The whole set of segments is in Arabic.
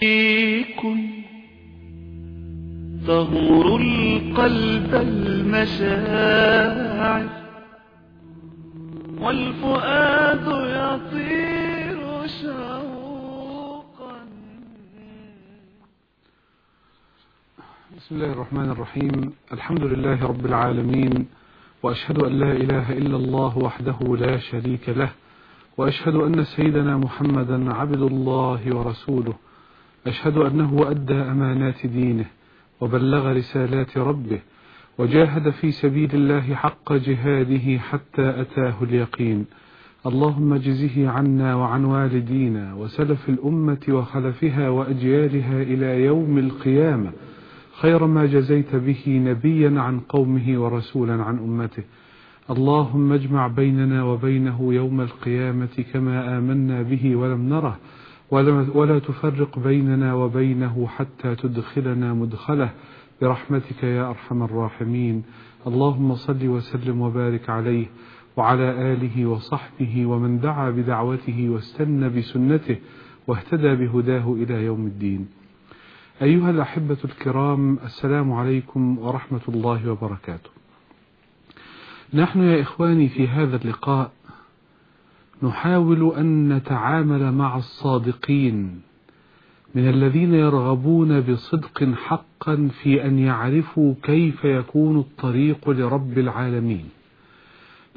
كن تغمر القلب المشاعر والفؤاد يطير شوقا. بسم الله الرحمن الرحيم. الحمد لله رب العالمين وأشهد أن لا إله إلا الله وحده لا شريك له وأشهد أن سيدنا محمدا عبد الله ورسوله. أشهد أنه أدى أمانات دينه وبلغ رسالات ربه وجاهد في سبيل الله حق جهاده حتى أتاه اليقين. اللهم جزه عنا وعن والدينا وسلف الأمة وخلفها وأجيالها إلى يوم القيامة. خير ما جزيت به نبيا عن قومه ورسولا عن أمته. اللهم اجمع بيننا وبينه يوم القيامة كما آمنا به ولم نره. ولا تفرق بيننا وبينه حتى تدخلنا مدخله. برحمتك يا أرحم الراحمين. اللهم صل وسلم وبارك عليه وعلى آله وصحبه ومن دعا بدعوته واستنى بسنته واهتدى بهداه إلى يوم الدين. أيها الأحبة الكرام السلام عليكم ورحمة الله وبركاته. نحن يا إخواني في هذا اللقاء نحاول أن نتعامل مع الصادقين من الذين يرغبون بصدق حقا في أن يعرفوا كيف يكون الطريق لرب العالمين.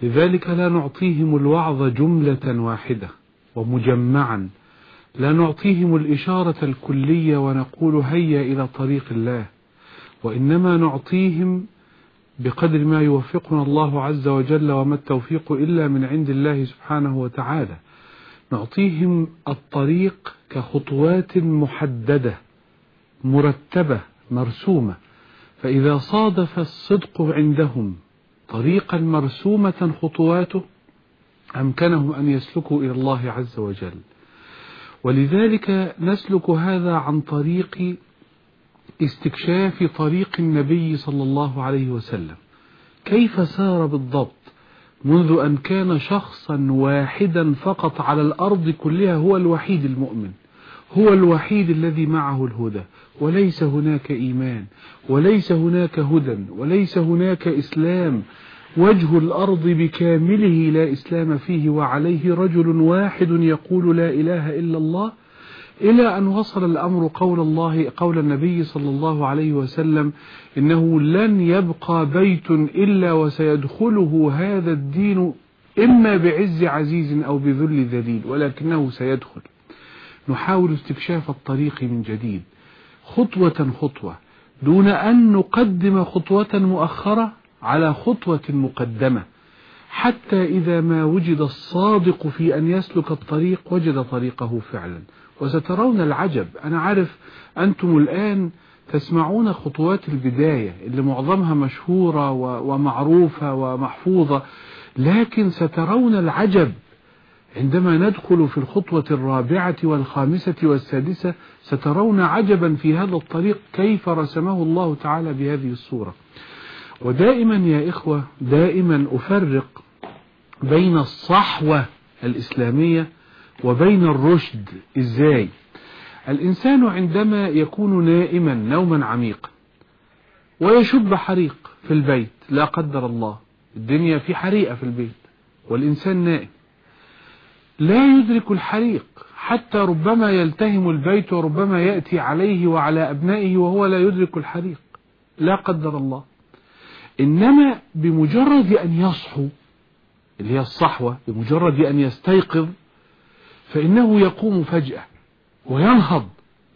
لذلك لا نعطيهم الوعظ جملة واحدة ومجمعا. لا نعطيهم الإشارة الكلية ونقول هيا إلى طريق الله وإنما نعطيهم بقدر ما يوفقنا الله عز وجل وما التوفيق إلا من عند الله سبحانه وتعالى. نعطيهم الطريق كخطوات محددة مرتبة مرسومة. فإذا صادف الصدق عندهم طريقا مرسومة خطواته أمكنهم أن يسلكوا إلى الله عز وجل. ولذلك نسلك هذا عن طريق استكشاف طريق النبي صلى الله عليه وسلم. كيف سار بالضبط؟ منذ أن كان شخصا واحدا فقط على الأرض كلها هو الوحيد المؤمن. هو الوحيد الذي معه الهدى. وليس هناك إيمان وليس هناك هدى وليس هناك إسلام. وجه الأرض بكامله لا إسلام فيه وعليه رجل واحد يقول لا إله إلا الله. إلى أن وصل الأمر قول الله قول النبي صلى الله عليه وسلم إنه لن يبقى بيت إلا وسيدخله هذا الدين إما بعز عزيز أو بذل ذليل ولكنه سيدخل. نحاول استكشاف الطريق من جديد. خطوة خطوة. دون أن نقدم خطوة مؤخرة على خطوة مقدمة. حتى إذا ما وجد الصادق في أن يسلك الطريق وجد طريقه فعلا. وسترون العجب. أنا عارف أنتم الآن تسمعون خطوات البداية اللي معظمها مشهورة ومعروفة ومحفوظة لكن سترون العجب عندما ندخل في الخطوة الرابعة والخامسة والسادسة سترون عجبا في هذا الطريق كيف رسمه الله تعالى بهذه الصورة. ودائما يا إخوة دائما أفرق بين الصحوة الإسلامية وبين الرشد إزاي؟ الإنسان عندما يكون نائما نوما عميقا ويشب حريق في البيت لا قدر الله الدنيا في حريقة في البيت والإنسان نائم. لا يدرك الحريق حتى ربما يلتهم البيت وربما يأتي عليه وعلى أبنائه وهو لا يدرك الحريق. لا قدر الله. إنما بمجرد أن يصحو اللي هي الصحوة بمجرد أن يستيقظ فإنه يقوم فجأة وينهض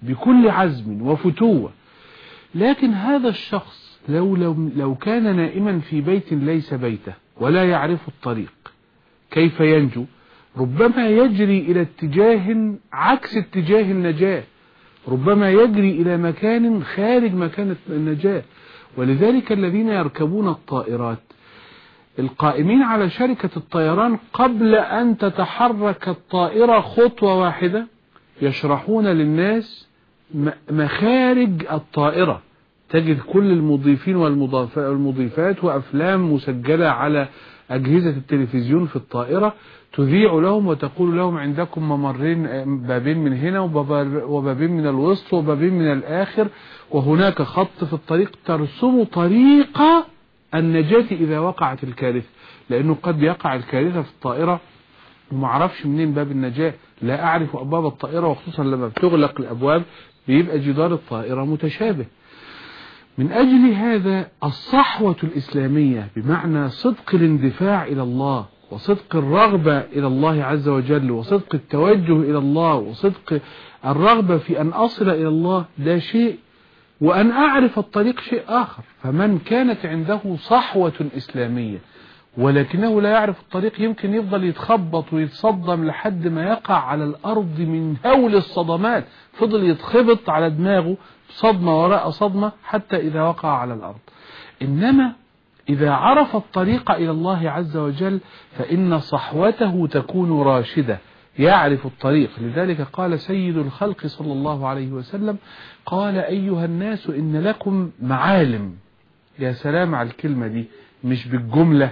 بكل عزم وفتوة. لكن هذا الشخص لو, لو, لو كان نائما في بيت ليس بيته ولا يعرف الطريق كيف ينجو؟ ربما يجري إلى اتجاه عكس اتجاه النجاة. ربما يجري إلى مكان خارج مكان النجاة. ولذلك الذين يركبون الطائرات القائمين على شركة الطيران قبل أن تتحرك الطائرة خطوة واحدة يشرحون للناس مخارج الطائرة. تجد كل المضيفين والمضيفات وأفلام مسجلة على أجهزة التلفزيون في الطائرة تذيع لهم وتقول لهم عندكم ممرين بابين من هنا وبابين من الوسط وبابين من الآخر. وهناك خط في الطريق ترسم طريق النجاة إذا وقعت الكارثة لأنه قد يقع الكارثة في الطائرة وما أعرفش منين باب النجاة لا أعرف أبواب الطائرة وخصوصا لما بتغلق الأبواب بيبقى جدار الطائرة متشابه. من أجل هذا الصحوة الإسلامية بمعنى صدق الاندفاع إلى الله وصدق الرغبة إلى الله عز وجل وصدق التوجه إلى الله وصدق الرغبة في أن أصل إلى الله ده شيء وأن أعرف الطريق شيء آخر. فمن كانت عنده صحوة إسلامية ولكنه لا يعرف الطريق يمكن يفضل يتخبط ويتصدم لحد ما يقع على الأرض من هول الصدمات. فضل يتخبط على دماغه صدمة وراء صدمة حتى إذا وقع على الأرض. إنما إذا عرف الطريق إلى الله عز وجل فإن صحوته تكون راشدة. يعرف الطريق. لذلك قال سيد الخلق صلى الله عليه وسلم قال أيها الناس إن لكم معالم. يا سلام على الكلمة دي مش بالجملة.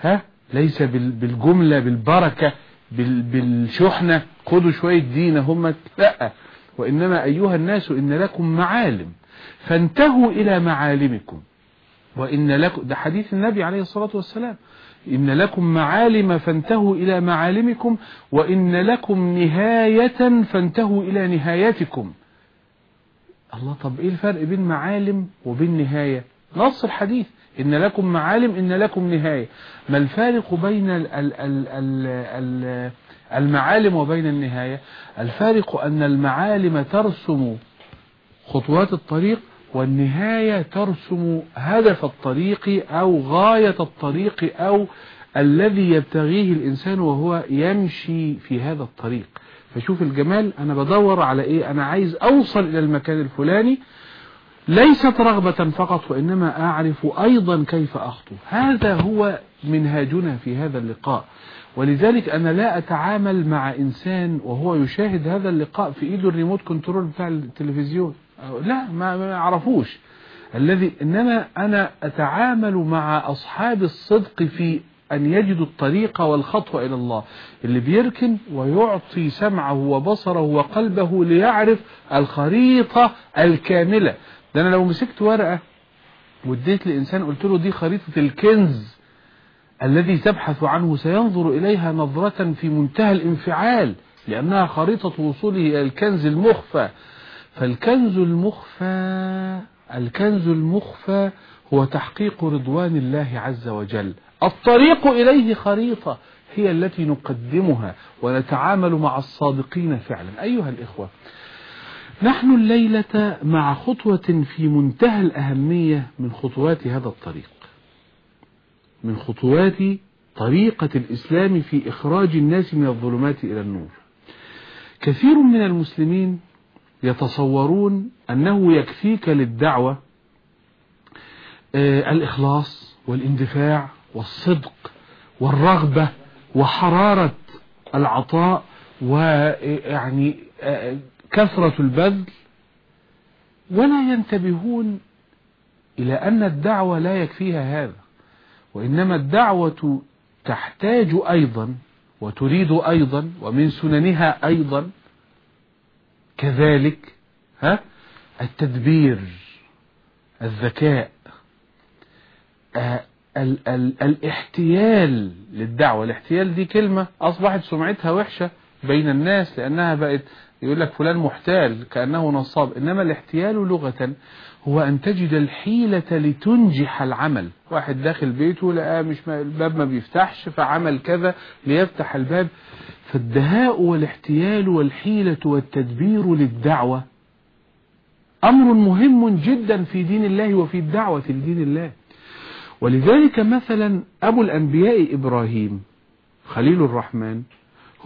ها؟ ليس بالجملة بالبركة بالشحنة. خدوا شوية دين هم. لا. وإنما أيها الناس إن لكم معالم. فانتهوا إلى معالمكم. وإن لكم ده حديث النبي عليه الصلاة والسلام. إن لكم معالم فانتهوا إلى معالمكم وإن لكم نهاية فانتهوا إلى نهايتكم الله طب إيه الفرق بين معالم وبين نهاية؟ نص الحديث. إن لكم معالم إن لكم نهاية. ما الفارق بين ال ال ال ال ال المعالم وبين النهاية؟ الفارق أن المعالم ترسم خطوات الطريق والنهاية ترسم هدف الطريق أو غاية الطريق أو الذي يبتغيه الإنسان وهو يمشي في هذا الطريق. فشوف الجمال أنا بدور على إيه؟ أنا عايز أوصل إلى المكان الفلاني. ليست رغبة فقط وإنما أعرف أيضا كيف أخطو. هذا هو منهاجنا في هذا اللقاء. ولذلك أنا لا أتعامل مع إنسان وهو يشاهد هذا اللقاء في إيده الريموت كنترول بتاع التلفزيون. لا ما يعرفوش. الذي إنما أنا أتعامل مع أصحاب الصدق في أن يجدوا الطريق والخطوة إلى الله. اللي بيركن ويعطي سمعه وبصره وقلبه ليعرف الخريطة الكاملة. ده أنا لو مسكت ورقة واديت لإنسان قلت له دي خريطة الكنز الذي تبحث عنه سينظر إليها نظرة في منتهى الانفعال لأنها خريطة وصوله إلى الكنز المخفى. فالكنز المخفى الكنز المخفى هو تحقيق رضوان الله عز وجل. الطريق إليه خريطة هي التي نقدمها ونتعامل مع الصادقين فعلا. أيها الإخوة نحن الليلة مع خطوة في منتهى الأهمية من خطوات هذا الطريق. من خطوات طريقة الإسلام في إخراج الناس من الظلمات إلى النور. كثير من المسلمين يتصورون أنه يكفيك للدعوة الإخلاص والاندفاع والصدق والرغبة وحرارة العطاء ويعني كثرة البذل. ولا ينتبهون إلى أن الدعوة لا يكفيها هذا وإنما الدعوة تحتاج أيضا وتريد أيضا ومن سننها أيضا كذلك ها التدبير الذكاء آه ال ال الاحتيال للدعوة. الاحتيال دي كلمة أصبحت سمعتها وحشة بين الناس لأنها بقت يقول لك فلان محتال كأنه نصاب. إنما الاحتيال لغة هو أن تجد الحيلة لتنجح العمل. واحد داخل بيته لقى مش الباب ما بيفتحش فعمل كذا ليفتح الباب. فالدهاء والاحتيال والحيلة والتدبير للدعوة أمر مهم جدا في دين الله وفي الدعوة لدين الله. ولذلك مثلا أبو الأنبياء إبراهيم خليل الرحمن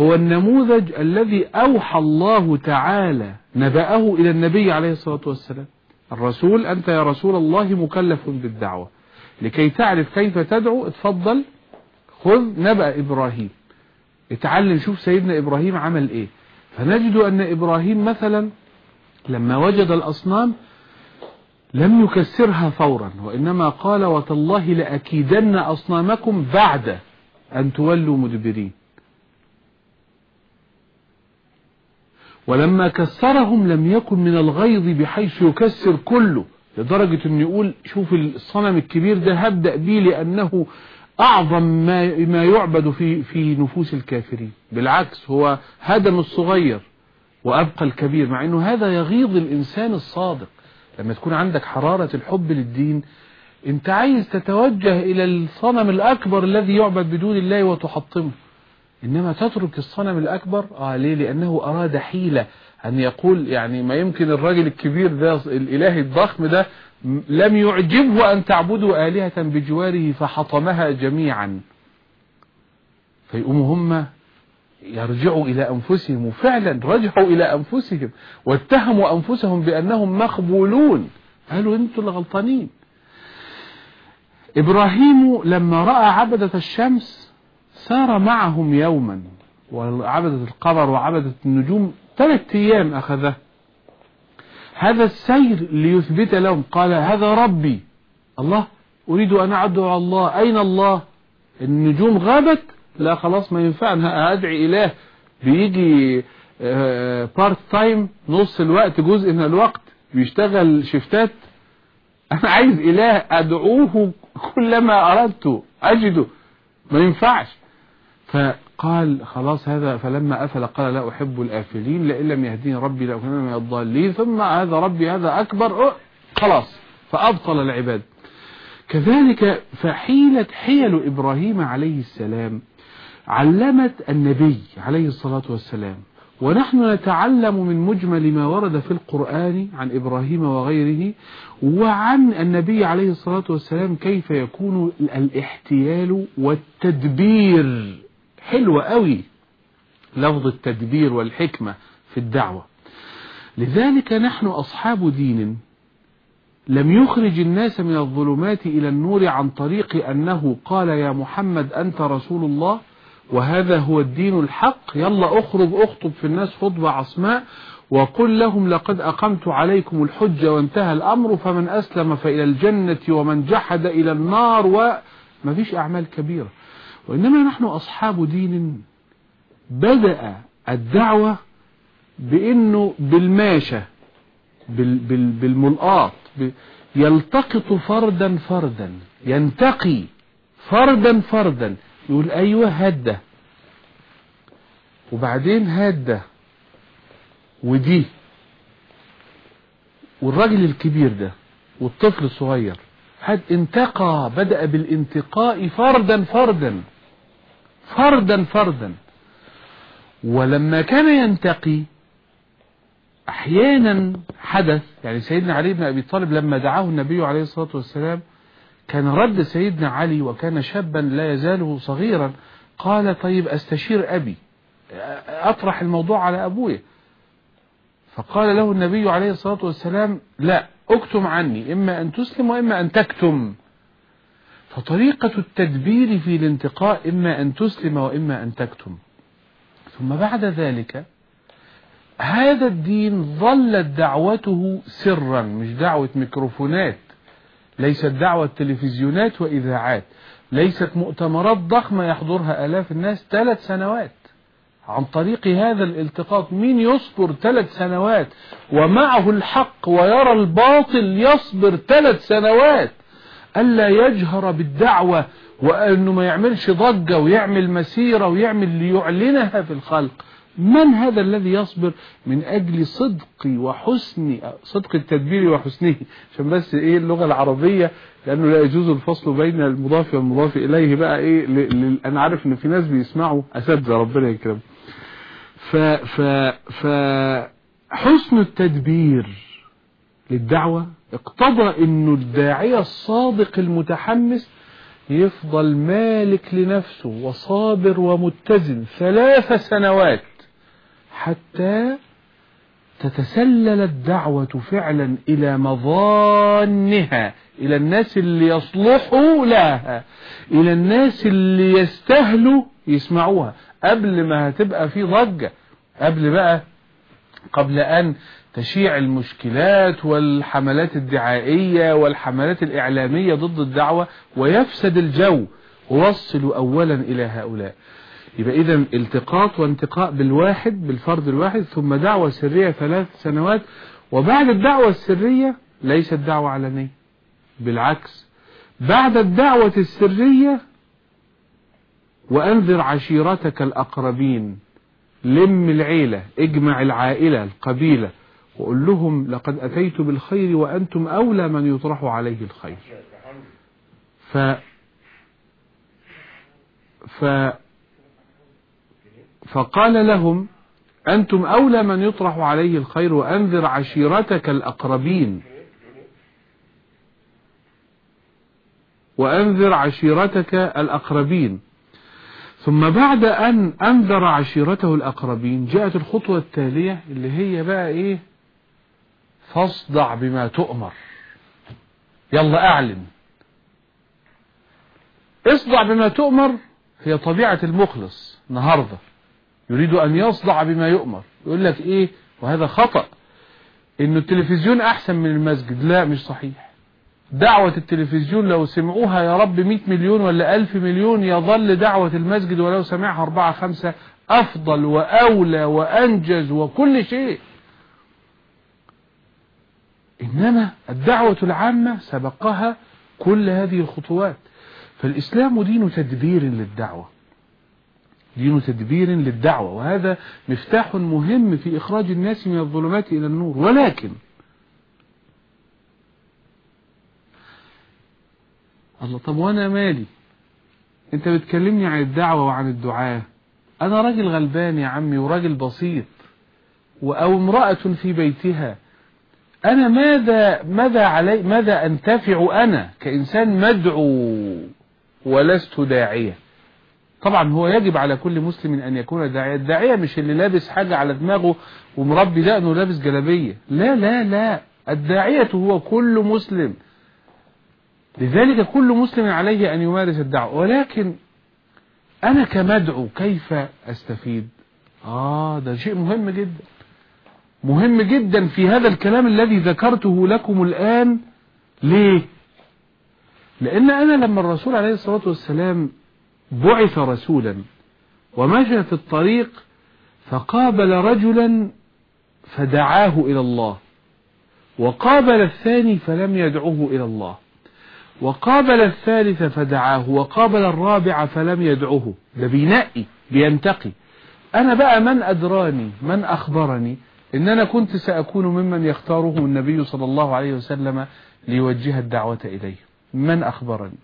هو النموذج الذي أوحى الله تعالى نبأه إلى النبي عليه الصلاة والسلام. الرسول أنت يا رسول الله مكلف بالدعوة. لكي تعرف كيف تدعو اتفضل خذ نبأ إبراهيم. اتعلم شوف سيدنا إبراهيم عمل إيه. فنجد أن إبراهيم مثلا لما وجد الأصنام لم يكسرها فورا وإنما قال وتالله لأكيدن أصنامكم بعد أن تولوا مدبرين. ولما كسرهم لم يكن من الغيظ بحيث يكسر كله لدرجة إنه يقول شوف الصنم الكبير ده هبدأ بيه لأنه أعظم ما, ما يعبد في, في نفوس الكافرين. بالعكس هو هدم الصغير وأبقى الكبير مع أنه هذا يغيظ الإنسان الصادق. لما تكون عندك حرارة الحب للدين أنت عايز تتوجه إلى الصنم الأكبر الذي يعبد بدون الله وتحطمه. إنما تترك الصنم الأكبر؟ آه ليه؟ لأنه أراد حيلة. أن يقول يعني ما يمكن الراجل الكبير ده الإله الضخم ده لم يعجبه أن تعبدوا آلهة بجواره فحطمها جميعا. فيقوموا هم يرجعوا إلى أنفسهم. وفعلا رجعوا إلى أنفسهم. واتهموا أنفسهم بأنهم مخبولون قالوا أنتوا اللي غلطانين إبراهيم لما رأى عبدة الشمس سار معهم يوما وعبدة القمر وعبدة النجوم ثلاث أيام أخذه. هذا السير ليثبت لهم قال هذا ربي. الله أريد أن أدعو الله. أين الله؟ النجوم غابت. لا خلاص ما ينفع أنا أدعي إله بيجي part time نص الوقت جزء من الوقت بيشتغل شفتات. أنا عايز إله أدعوه كلما أردت أجده. ما ينفعش. فقال خلاص هذا فلما أفل قال لا أحب الآفلين لئن لم يهديني ربي لأكون من الضالين. ثم هذا ربي هذا أكبر خلاص فأبطل العباد. كذلك فحيلة حيل إبراهيم عليه السلام علمت النبي عليه الصلاة والسلام. ونحن نتعلم من مجمل ما ورد في القرآن عن إبراهيم وغيره وعن النبي عليه الصلاة والسلام كيف يكون الإحتيال والتدبير. حلوة قوي لفظ التدبير والحكمة في الدعوة. لذلك نحن أصحاب دين لم يخرج الناس من الظلمات إلى النور عن طريق أنه قال يا محمد أنت رسول الله وهذا هو الدين الحق يلا أخرج أخطب في الناس خطبة عصماء وقل لهم لقد أقمت عليكم الحجة وانتهى الأمر فمن أسلم فإلى الجنة ومن جحد إلى النار وما فيش أعمال كبيرة. وإنما نحن أصحاب دين. بدأ الدعوة بأنه بالماشة بال بال بالملقاط يلتقط فردا فردا ينتقي فردا فردا يقول أيوة هده وبعدين هده ودي. والراجل الكبير ده والطفل الصغير هاد انتقى بدأ بالانتقاء فردا فردا. فردا فردا. ولما كان ينتقي أحيانا حدث يعني سيدنا علي بن أبي طالب لما دعاه النبي عليه الصلاة والسلام كان رد سيدنا علي وكان شابا لا يزال صغيرا قال طيب أستشير أبي أطرح الموضوع على أبويا. فقال له النبي عليه الصلاة والسلام لا اكتم عني إما أن تسلم وإما أن تكتم. فطريقة التدبير في الانتقاء إما أن تسلم وإما أن تكتم. ثم بعد ذلك هذا الدين ظلت دعوته سرا مش دعوة ميكروفونات. ليست دعوة تلفزيونات وإذاعات. ليست مؤتمرات ضخمة يحضرها آلاف الناس ثلاث سنوات. عن طريق هذا الالتقاط مين يصبر ثلاث سنوات؟ ومعه الحق ويرى الباطل يصبر ثلاث سنوات. ألا يجهر بالدعوة وأنه ما يعملش ضجة ويعمل مسيرة ويعمل ليعلنها في الخلق. من هذا الذي يصبر من أجل صدق وحسن صدق التدبير وحسنه؟ عشان بس إيه اللغة العربية لأنه لا يجوز الفصل بين المضاف والمضاف إليه بقى إيه ل... أنا عارف إن في ناس بيسمعوا. أساتذة ربنا يكرم ف... ف... ف حسن التدبير للدعوة اقتضى إنه الداعية الصادق المتحمس يفضل مالك لنفسه وصابر ومتزن ثلاث سنوات حتى تتسلل الدعوة فعلا إلى مظانها إلى الناس اللي يصلحوا لها إلى الناس اللي يستهلوا يسمعوها. قبل ما هتبقى في ضجة قبل بقى قبل أن تشيع المشكلات والحملات الدعائية والحملات الإعلامية ضد الدعوة ويفسد الجو. ووصلوا أولا إلى هؤلاء. يبقى إذا التقاط وانتقاء بالواحد بالفرد الواحد ثم دعوة سرية ثلاث سنوات. وبعد الدعوة السرية ليست دعوة علنية. بالعكس. بعد الدعوة السرية وأنذر عشيرتك الأقربين. لم العيلة اجمع العائلة القبيلة. وقل لهم لقد أتيت بالخير وأنتم أولى من يطرح عليه الخير. ف ف فقال لهم أنتم أولى من يطرح عليه الخير وأنذر عشيرتك الأقربين. وأنذر عشيرتك الأقربين. ثم بعد أن أنذر عشيرته الأقربين جاءت الخطوة التالية اللي هي بقى إيه؟ فاصدع بما تؤمر. يلا أعلن. اصدع بما تؤمر هي طبيعة المخلص النهاردة. يريد أن يصدع بما يؤمر. يقول لك إيه؟ وهذا خطأ. إنه التلفزيون أحسن من المسجد. لا مش صحيح. دعوة التلفزيون لو سمعوها يا رب 100 مليون ولا 1000 مليون يظل دعوة المسجد ولو سمعها أربعة خمسة أفضل وأولى وأنجز وكل شيء. إنما الدعوة العامة سبقها كل هذه الخطوات. فالإسلام دين تدبير للدعوة. دين تدبير للدعوة. وهذا مفتاح مهم في إخراج الناس من الظلمات إلى النور. ولكن الله طب وأنا مالي؟ أنت بتكلمني عن الدعوة وعن الدعاء. أنا راجل غلبان يا عمي وراجل بسيط أو امرأة في بيتها. أنا ماذا ماذا علي ماذا أنتفع أنا كإنسان مدعو ولست داعية؟ طبعا هو يجب على كل مسلم أن يكون داعية الداعية مش اللي لابس حاجة على دماغه ومربي دقنه لابس جلابية. لا لا لا. الداعية هو كل مسلم. لذلك كل مسلم عليه أن يمارس الدعوة. ولكن أنا كمدعو كيف أستفيد؟ آه ده شيء مهم جدا. مهم جدا في هذا الكلام الذي ذكرته لكم الآن. ليه؟ لأن أنا لما الرسول عليه الصلاة والسلام بعث رسولا ومشى في الطريق فقابل رجلا فدعاه إلى الله وقابل الثاني فلم يدعوه إلى الله وقابل الثالث فدعاه وقابل الرابع فلم يدعوه. ده بينقي بينتقي أنا بقى من أدراني من أخبرني؟ إن أنا كنت سأكون ممن يختاره النبي صلى الله عليه وسلم ليوجه الدعوة إليه. من أخبرني؟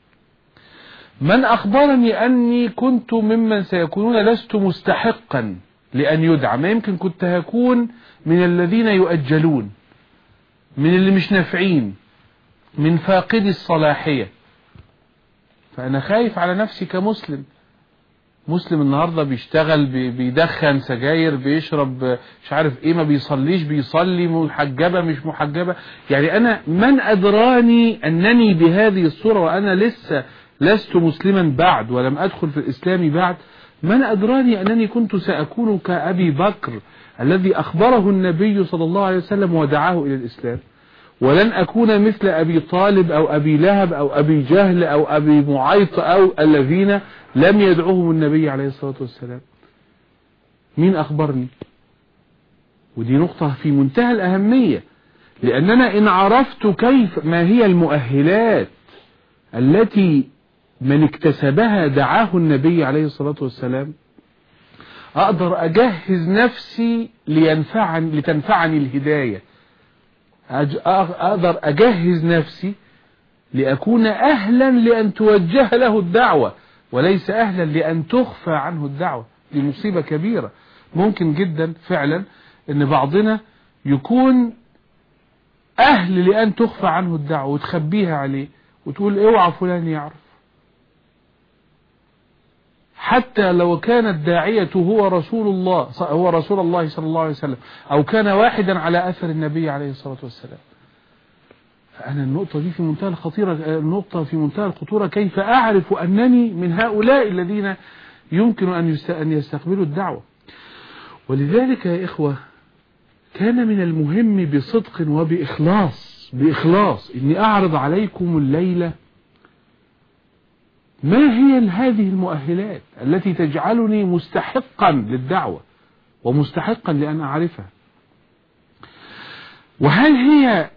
من أخبرني أني كنت ممن سيكونون لست مستحقا لأن يدعى. ما يمكن كنت هكون من الذين يؤجلون من اللي مش نافعين من فاقد الصلاحية. فأنا خايف على نفسي كمسلم. مسلم النهاردة بيشتغل بيدخن سجاير بيشرب مش عارف إيه ما بيصليش بيصلي محجبة مش محجبة. يعني أنا من أدراني أنني بهذه الصورة وأنا لسه لست مسلما بعد ولم أدخل في الإسلام بعد من أدراني أنني كنت سأكون كأبي بكر الذي أخبره النبي صلى الله عليه وسلم ودعاه إلى الإسلام. ولن أكون مثل أبي طالب أو أبي لهب أو أبي جهل أو أبي معيط أو الذين لم يدعوهم النبي عليه الصلاة والسلام. مين أخبرني؟ ودي نقطة في منتهى الأهمية. لأننا إن عرفت كيف ما هي المؤهلات التي من اكتسبها دعاه النبي عليه الصلاة والسلام أقدر أجهز نفسي لينفعني لتنفعني الهداية. أقدر أجهز نفسي لأكون أهلا لأن توجه له الدعوة وليس أهلا لأن تخفى عنه الدعوة دي مصيبة كبيرة. ممكن جدا فعلا أن بعضنا يكون أهل لأن تخفى عنه الدعوة وتخبيها عليه وتقول اوعى فلان يعرف. حتى لو كان الداعية هو رسول الله هو رسول الله صلى الله عليه وسلم أو كان واحدا على أثر النبي عليه الصلاة والسلام. فأنا النقطة دي في منتهى الخطيرة النقطة في منتهى الخطورة كيف أعرف أنني من هؤلاء الذين يمكن أن يستقبلوا الدعوة؟ ولذلك يا إخوة كان من المهم بصدق وبإخلاص بإخلاص إني أعرض عليكم الليلة ما هي هذه المؤهلات التي تجعلني مستحقا للدعوة ومستحقا لأن أعرفها؟ وهل هي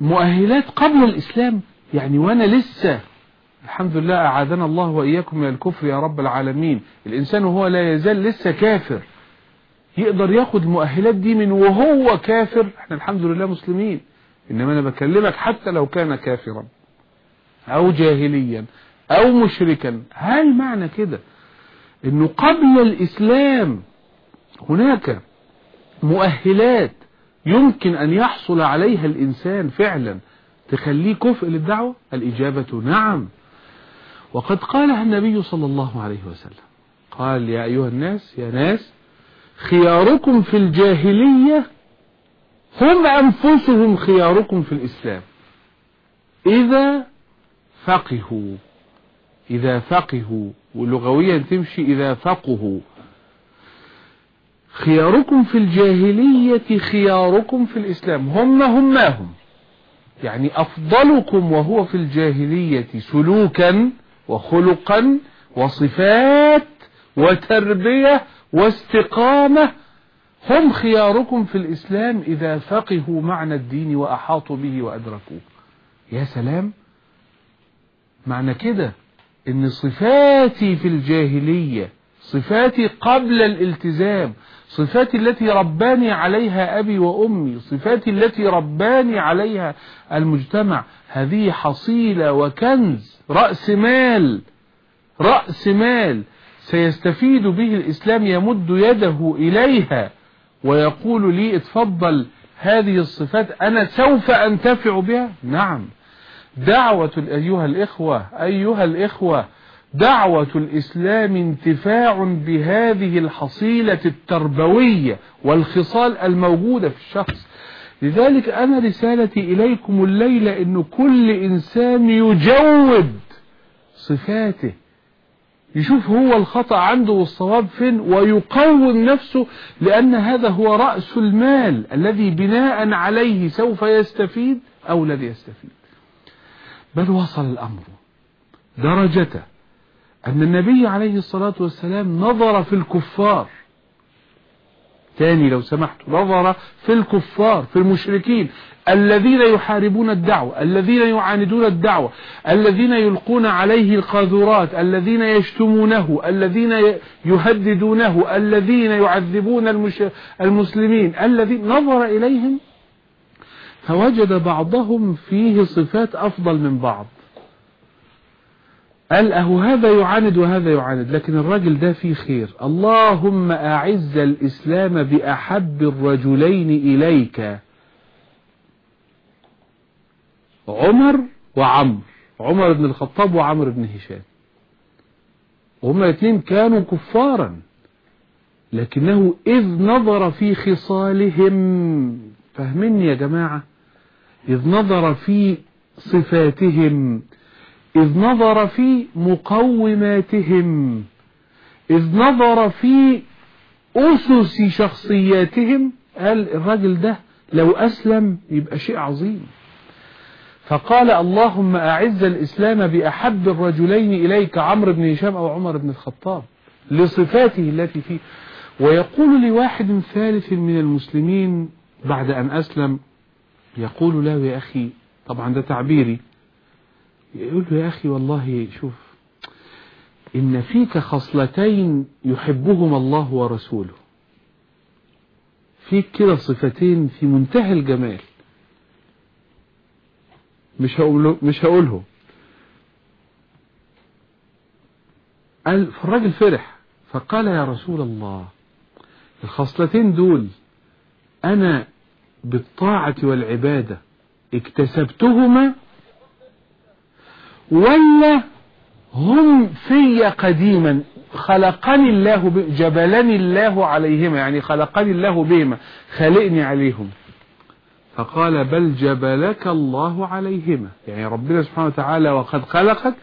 مؤهلات قبل الإسلام؟ يعني وأنا لسه الحمد لله أعاذنا الله وإياكم من الكفر يا رب العالمين. الإنسان وهو لا يزال لسه كافر. يقدر ياخد المؤهلات دي من وهو كافر؟ إحنا الحمد لله مسلمين. إنما أنا بكلمك حتى لو كان كافرا أو جاهليا. أو مشركا. هل معنى كده إنه قبل الإسلام هناك مؤهلات يمكن أن يحصل عليها الإنسان فعلا تخليه كفء للدعوة؟ الإجابة نعم. وقد قالها النبي صلى الله عليه وسلم. قال يا أيها الناس يا ناس خياركم في الجاهلية هم أنفسهم خياركم في الإسلام. إذا فقهوا. إذا فقهوا ولغويا تمشي إذا فقهوا. خياركم في الجاهلية خياركم في الإسلام. هم هماهم يعني أفضلكم وهو في الجاهلية سلوكا وخلقا وصفات وتربية واستقامة. هم خياركم في الإسلام إذا فقهوا معنى الدين وأحاطوا به وأدركوه. يا سلام. معنى كده. إن صفاتي في الجاهلية صفاتي قبل الالتزام صفاتي التي رباني عليها أبي وأمي صفاتي التي رباني عليها المجتمع هذه حصيلة وكنز رأس مال رأس مال. سيستفيد به الإسلام يمد يده إليها ويقول لي اتفضل هذه الصفات أنا سوف أنتفع بها؟ نعم. دعوة أيها الإخوة أيها الإخوة دعوة الإسلام انتفاع بهذه الحصيلة التربوية والخصال الموجودة في الشخص. لذلك أنا رسالتي إليكم الليلة أن كل إنسان يجود صفاته. يشوف هو الخطأ عنده والصواب فين ويقوم نفسه لأن هذا هو رأس المال الذي بناء عليه سوف يستفيد أو الذي يستفيد. بل وصل الأمر درجة أن النبي عليه الصلاة والسلام نظر في الكفار تاني لو سمحت نظر في الكفار في المشركين الذين يحاربون الدعوة الذين يعاندون الدعوة الذين يلقون عليه القاذورات الذين يشتمونه الذين يهددونه الذين يعذبون. المسلمين الذين نظر إليهم فوجد بعضهم فيه صفات أفضل من بعض. قال أهو هذا يعاند وهذا يعاند لكن الراجل ده فيه خير. اللهم أعز الإسلام بأحب الرجلين إليك. عمر وعمر عمر بن الخطاب وعمر بن هشام. وهما الاثنين كانوا كفارا لكنه إذ نظر في خصالهم. فاهمني يا جماعة إذ نظر في صفاتهم إذ نظر في مقوماتهم إذ نظر في أسس شخصياتهم. قال الراجل ده لو أسلم يبقى شيء عظيم. فقال اللهم أعز الإسلام بأحب الرجلين إليك عمرو بن هشام أو عمر بن الخطاب لصفاته التي فيه. ويقول لواحد ثالث من المسلمين بعد أن أسلم يقول له يا أخي طبعا ده تعبيري. يقول له يا أخي والله شوف إن فيك خصلتين يحبهما الله ورسوله. فيك كده صفتين في منتهى الجمال. مش هقوله مش هقوله. قال فالراجل فرح فقال يا رسول الله الخصلتين دول أنا بالطاعة والعبادة اكتسبتهما ولا هم في قديما خلقني الله جبلني الله عليهما يعني خلقني الله بهما خلقني عليهم. فقال بل جبلك الله عليهما. يعني ربنا سبحانه وتعالى وقد خلقك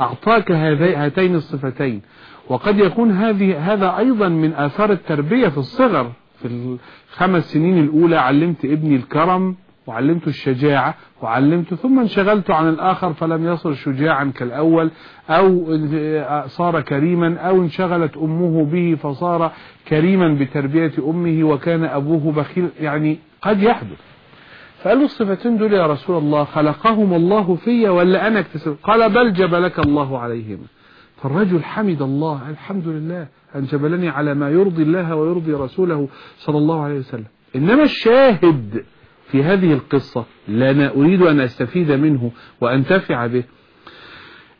أعطاك هاتين الصفتين. وقد يكون هذه هذا أيضا من آثار التربية في الصغر. في الخمس سنين الأولى علمت ابني الكرم وعلمته الشجاعة وعلمته ثم انشغلت عن الآخر فلم يصل شجاعا كالأول أو صار كريما أو انشغلت أمه به فصار كريما بتربية أمه وكان أبوه بخيل يعني قد يحدث. فقال له الصفتين دول يا رسول الله خلقهم الله في ولا أنا اكتسب قال بل جبلك الله عليهما. فالرجل حمد الله الحمد لله أن جبلني على ما يرضي الله ويرضي رسوله صلى الله عليه وسلم. إنما الشاهد في هذه القصة أنا أريد أن أستفيد منه وأنتفع به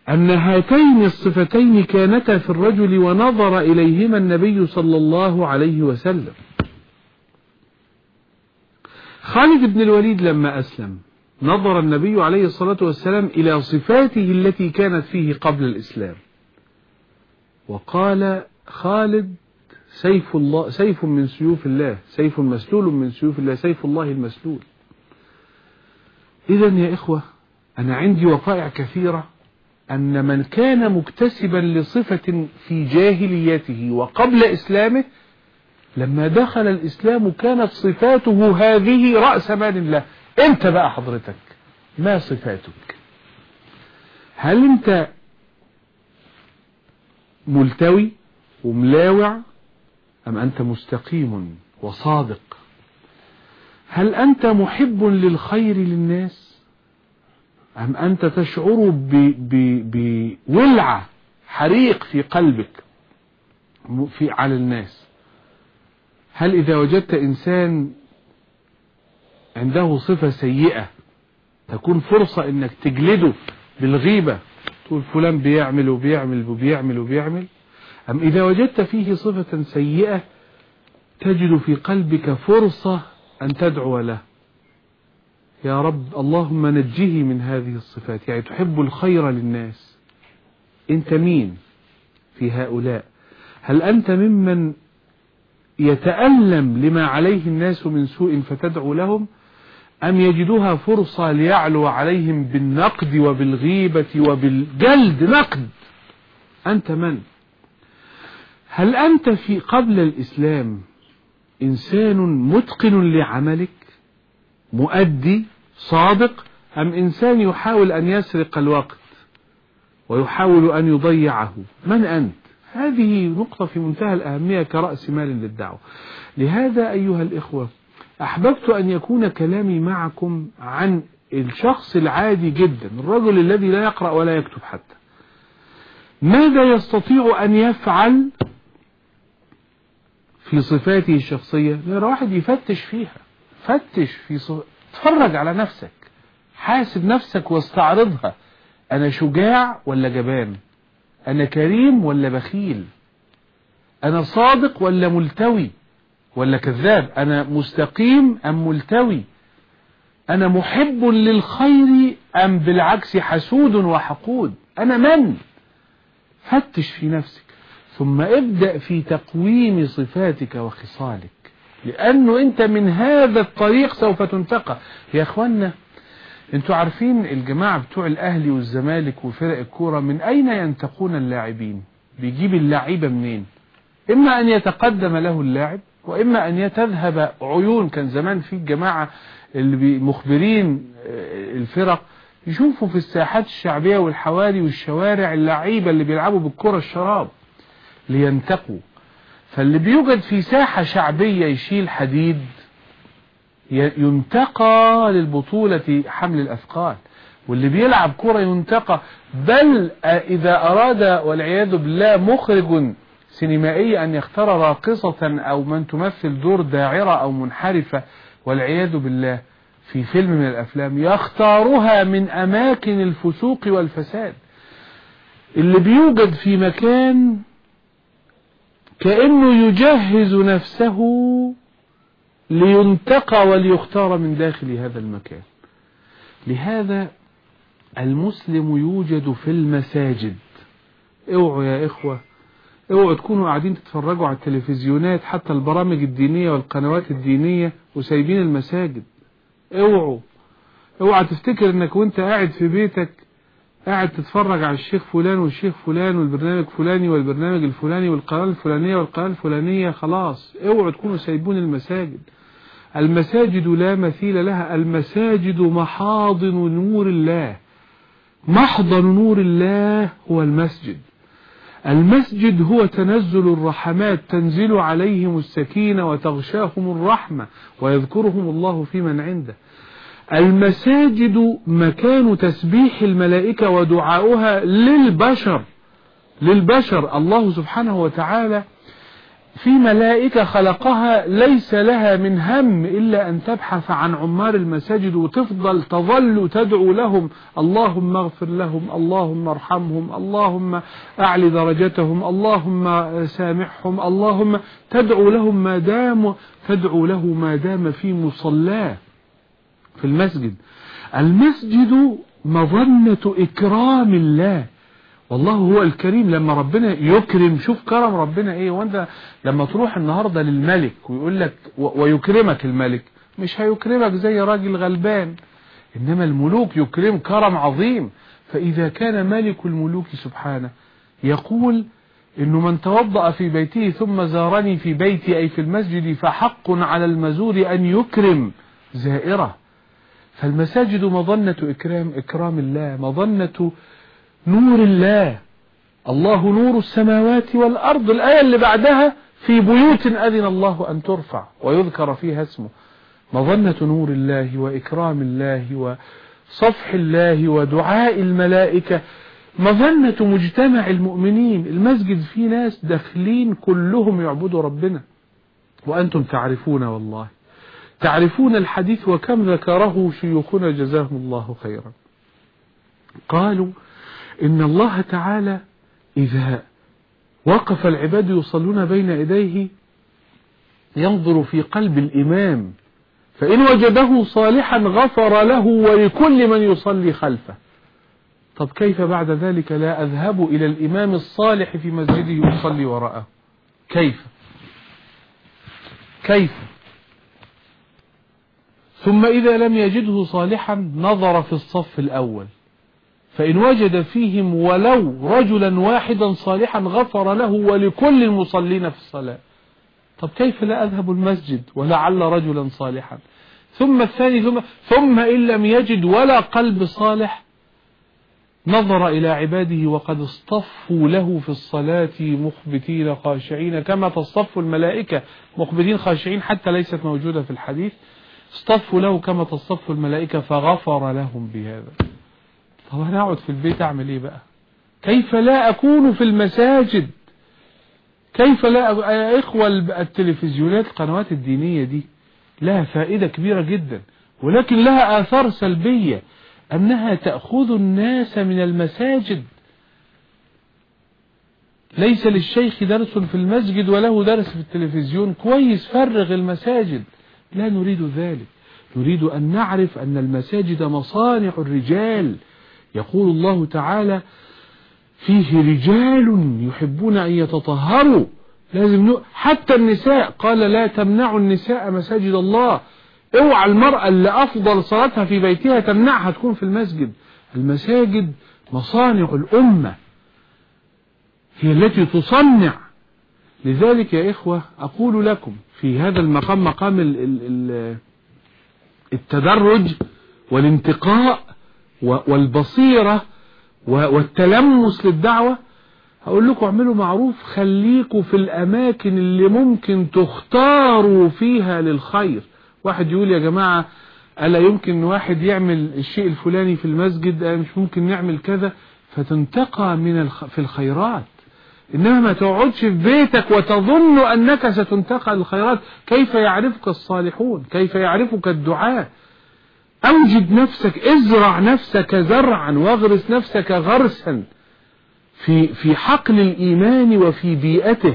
أن هاتين الصفتين كانتا في الرجل ونظر إليهما النبي صلى الله عليه وسلم. خالد بن الوليد لما أسلم نظر النبي عليه الصلاة والسلام إلى صفاته التي كانت فيه قبل الإسلام. وقال خالد سيف الله سيف من سيوف الله سيف مسلول من سيوف الله سيف الله المسلول. إذا يا إخوة أنا عندي وقائع كثيرة أن من كان مكتسبا لصفة في جاهليته وقبل إسلامه لما دخل الإسلام كانت صفاته هذه رأس مال له أنت بقى حضرتك ما صفاتك؟ هل أنت ملتوي وملاوع أم أنت مستقيم وصادق؟ هل أنت محب للخير للناس؟ أم أنت تشعر بولعة حريق في قلبك في على الناس؟ هل إذا وجدت إنسان عنده صفة سيئة تكون فرصة إنك تجلده بالغيبة تقول فلان بيعمل وبيعمل وبيعمل وبيعمل. أم إذا وجدت فيه صفة سيئة تجد في قلبك فرصة أن تدعو له. يا رب اللهم نجه من هذه الصفات. يعني تحب الخير للناس. أنت مين في هؤلاء؟ هل أنت ممن يتألم لما عليه الناس من سوء فتدعو لهم؟ أم يجدوها فرصة ليعلو عليهم بالنقد وبالغيبة وبالجلد نقد؟ أنت من؟ هل أنت في قبل الإسلام إنسان متقن لعملك؟ مؤدي؟ صادق؟ أم إنسان يحاول أن يسرق الوقت ويحاول أن يضيعه؟ من أنت؟ هذه نقطة في منتهى الأهمية كرأس مال للدعوة. لهذا أيها الإخوة أحببت أن يكون كلامي معكم عن الشخص العادي جدا الرجل الذي لا يقرأ ولا يكتب حتى. ماذا يستطيع أن يفعل في صفاته الشخصية؟ نرى واحد يفتش فيها. فتش في صف... تفرج على نفسك. حاسب نفسك واستعرضها. أنا شجاع ولا جبان؟ أنا كريم ولا بخيل؟ أنا صادق ولا ملتوي؟ ولا كذاب؟ أنا مستقيم أم ملتوي؟ أنا محب للخير أم بالعكس حسود وحقود؟ أنا من؟ فتش في نفسك. ثم ابدأ في تقويم صفاتك وخصالك لأنه أنت من هذا الطريق سوف تنتقى. يا أخوانا أنتوا عارفين الجماعة بتوع الأهلي والزمالك وفرق الكورة من أين ينتقون اللاعبين؟ بيجيب اللعيبة منين؟ إما أن يتقدم له اللاعب وإما أن تذهب عيون كان زمان في الجماعة اللي مخبرين الفرق يشوفوا في الساحات الشعبية والحواري والشوارع اللعيبة اللي بيلعبوا بالكرة الشراب لينتقوا. فاللي بيوجد في ساحة شعبية يشيل حديد ينتقى للبطولة حمل الأثقال. واللي بيلعب كرة ينتقى بل إذا أراد والعياذ بالله مخرج سينمائي أن يختار راقصة أو من تمثل دور داعرة أو منحرفة والعياذ بالله في فيلم من الأفلام يختارها من أماكن الفسوق والفساد. اللي بيوجد في مكان كأنه يجهز نفسه لينتقى وليختار من داخل هذا المكان. لهذا المسلم يوجد في المساجد. اوعوا يا إخوة اوعوا تكونوا قاعدين تتفرجوا على التلفزيونات حتى البرامج الدينية والقنوات الدينية وسايبين المساجد. اوعوا. اوعى تفتكر انك وانت قاعد في بيتك قاعد تتفرج على الشيخ فلان والشيخ فلان والبرنامج فلاني والبرنامج الفلاني والقناة الفلانية والقناة الفلانية خلاص. اوعوا تكونوا سايبون المساجد. المساجد لا مثيل لها. المساجد محاضن نور الله. محضن نور الله هو المسجد. المسجد هو تنزل الرحمات تنزل عليهم السكينة وتغشاهم الرحمة ويذكرهم الله في من عنده. المساجد مكان تسبيح الملائكة ودعاؤها للبشر للبشر. الله سبحانه وتعالى في ملائكة خلقها ليس لها من هم إلا أن تبحث عن عمار المساجد وتفضل تظل تدعو لهم. اللهم اغفر لهم اللهم ارحمهم اللهم أعلي درجتهم اللهم سامحهم اللهم تدعو لهم ما دام تدعو له ما دام في مصلاه في المسجد. المسجد مظنة إكرام الله. والله هو الكريم لما ربنا يكرم شوف كرم ربنا إيه؟ وأنت لما تروح النهاردة للملك ويقول لك ويكرمك الملك مش هيكرمك زي راجل غلبان. إنما الملوك يكرم كرم عظيم. فإذا كان ملك الملوك سبحانه يقول إنه من توضأ في بيته ثم زارني في بيتي أي في المسجد فحق على المزور أن يكرم زائرة. فالمساجد مظنة إكرام إكرام الله مظنة نور الله. الله نور السماوات والأرض. الآية اللي بعدها في بيوت أذن الله أن ترفع ويذكر فيها اسمه. مظنة نور الله وإكرام الله وصفح الله ودعاء الملائكة. مظنة مجتمع المؤمنين. المسجد فيه ناس داخلين كلهم يعبدوا ربنا. وأنتم تعرفون والله. تعرفون الحديث وكم ذكره شيوخنا جزاهم الله خيرا. قالوا إن الله تعالى إذا وقف العباد يصلون بين يديه ينظر في قلب الإمام فإن وجده صالحا غفر له ولكل من يصلي خلفه. طب كيف بعد ذلك لا أذهب إلى الإمام الصالح في مسجده يصلي وراءه؟ كيف؟ كيف؟ ثم إذا لم يجده صالحا نظر في الصف الأول. فإن وجد فيهم ولو رجلا واحدا صالحا غفر له ولكل المصلين في الصلاة. طب كيف لا أذهب المسجد ولعل رجلا صالحا؟ ثم الثاني ثم, ثم إن لم يجد ولا قلب صالح نظر إلى عباده وقد اصطفوا له في الصلاة مخبتين خاشعين كما تصطف الملائكة مخبتين خاشعين حتى ليست موجودة في الحديث. اصطفوا له كما تصطف الملائكة فغفر لهم بهذا. طب أنا أقعد في البيت أعمل إيه بقى؟ كيف لا أكون في المساجد؟ كيف لا. يا إخوة التلفزيونات القنوات الدينية دي؟ لها فائدة كبيرة جدا ولكن لها آثار سلبية أنها تأخذ الناس من المساجد. ليس للشيخ درس في المسجد وله درس في التلفزيون. كويس فرغ المساجد. لا نريد ذلك. نريد أن نعرف أن المساجد مصانع الرجال. يقول الله تعالى فيه رجال يحبون أن يتطهروا. لازم ن... حتى النساء قال لا تمنعوا النساء مساجد الله. اوعى المرأة اللي أفضل صلاتها في بيتها تمنعها تكون في المسجد. المساجد مصانع الأمة. هي التي تصنع. لذلك يا إخوة أقول لكم في هذا المقام مقام التدرج والانتقاء والبصيرة والتلمس للدعوة. هقول لكم اعملوا معروف خليكوا في الأماكن اللي ممكن تختاروا فيها للخير. واحد يقول يا جماعة ألا يمكن واحد يعمل الشيء الفلاني في المسجد؟ مش ممكن نعمل كذا. فتنتقى من الخ... في الخيرات. إنما ما تقعدش في بيتك وتظن أنك ستنتقى الخيرات كيف يعرفك الصالحون؟ كيف يعرفك الدعاء؟ أوجد نفسك ازرع نفسك زرعا واغرس نفسك غرسا في في حقل الإيمان وفي بيئته.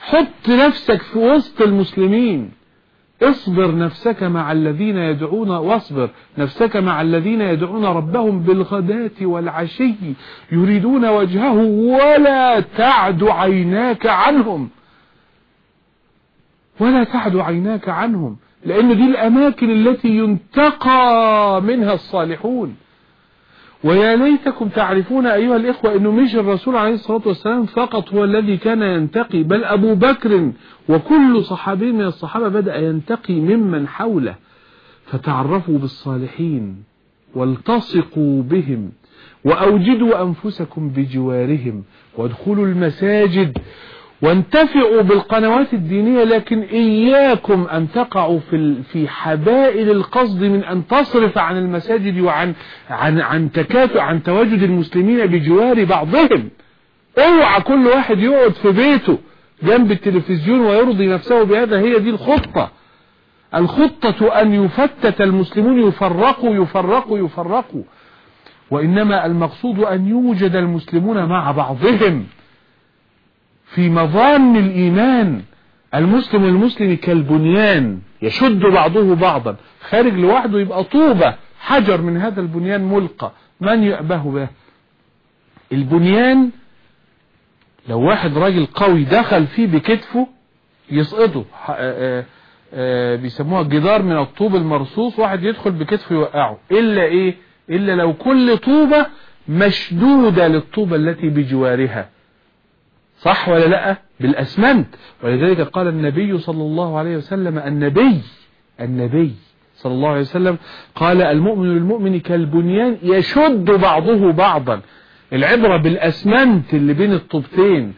حط نفسك في وسط المسلمين. اصبر نفسك مع الذين يدعون واصبر نفسك مع الذين يدعون ربهم بالغداة والعشي. يريدون وجهه ولا تعد عيناك عنهم. ولا تعد عيناك عنهم. لأن دي الأماكن التي ينتقى منها الصالحون. ويا ليتكم تعرفون أيها الإخوة أنه مش الرسول عليه الصلاة والسلام فقط هو الذي كان ينتقي بل أبو بكر وكل صحابي من الصحابة بدأ ينتقي ممن حوله. فتعرفوا بالصالحين والتصقوا بهم وأوجدوا أنفسكم بجوارهم وادخلوا المساجد وانتفعوا بالقنوات الدينية لكن إياكم أن تقعوا في في حبائل القصد من أن تصرف عن المساجد وعن عن عن تكافؤ عن تواجد المسلمين بجوار بعضهم. اوعى كل واحد يقعد في بيته جنب التلفزيون ويرضي نفسه بهذا. هي دي الخطة. الخطة أن يفتت المسلمون يفرقوا يفرقوا يفرقوا. وإنما المقصود أن يوجد المسلمون مع بعضهم. في مظان الإيمان المسلم المسلم كالبنيان يشد بعضه بعضا. خارج لوحده يبقى طوبة حجر من هذا البنيان ملقى. من يأبه به؟ البنيان لو واحد راجل قوي دخل فيه بكتفه يسقطه بيسموها جدار من الطوب المرصوص واحد يدخل بكتفه يوقعه. إلا إيه؟ إلا لو كل طوبة مشدودة للطوبة التي بجوارها. صح ولا لا؟ بالأسمنت. ولذلك قال النبي صلى الله عليه وسلم النبي النبي صلى الله عليه وسلم قال المؤمن للمؤمن كالبنيان يشد بعضه بعضا. العبرة بالأسمنت اللي بين الطوبتين.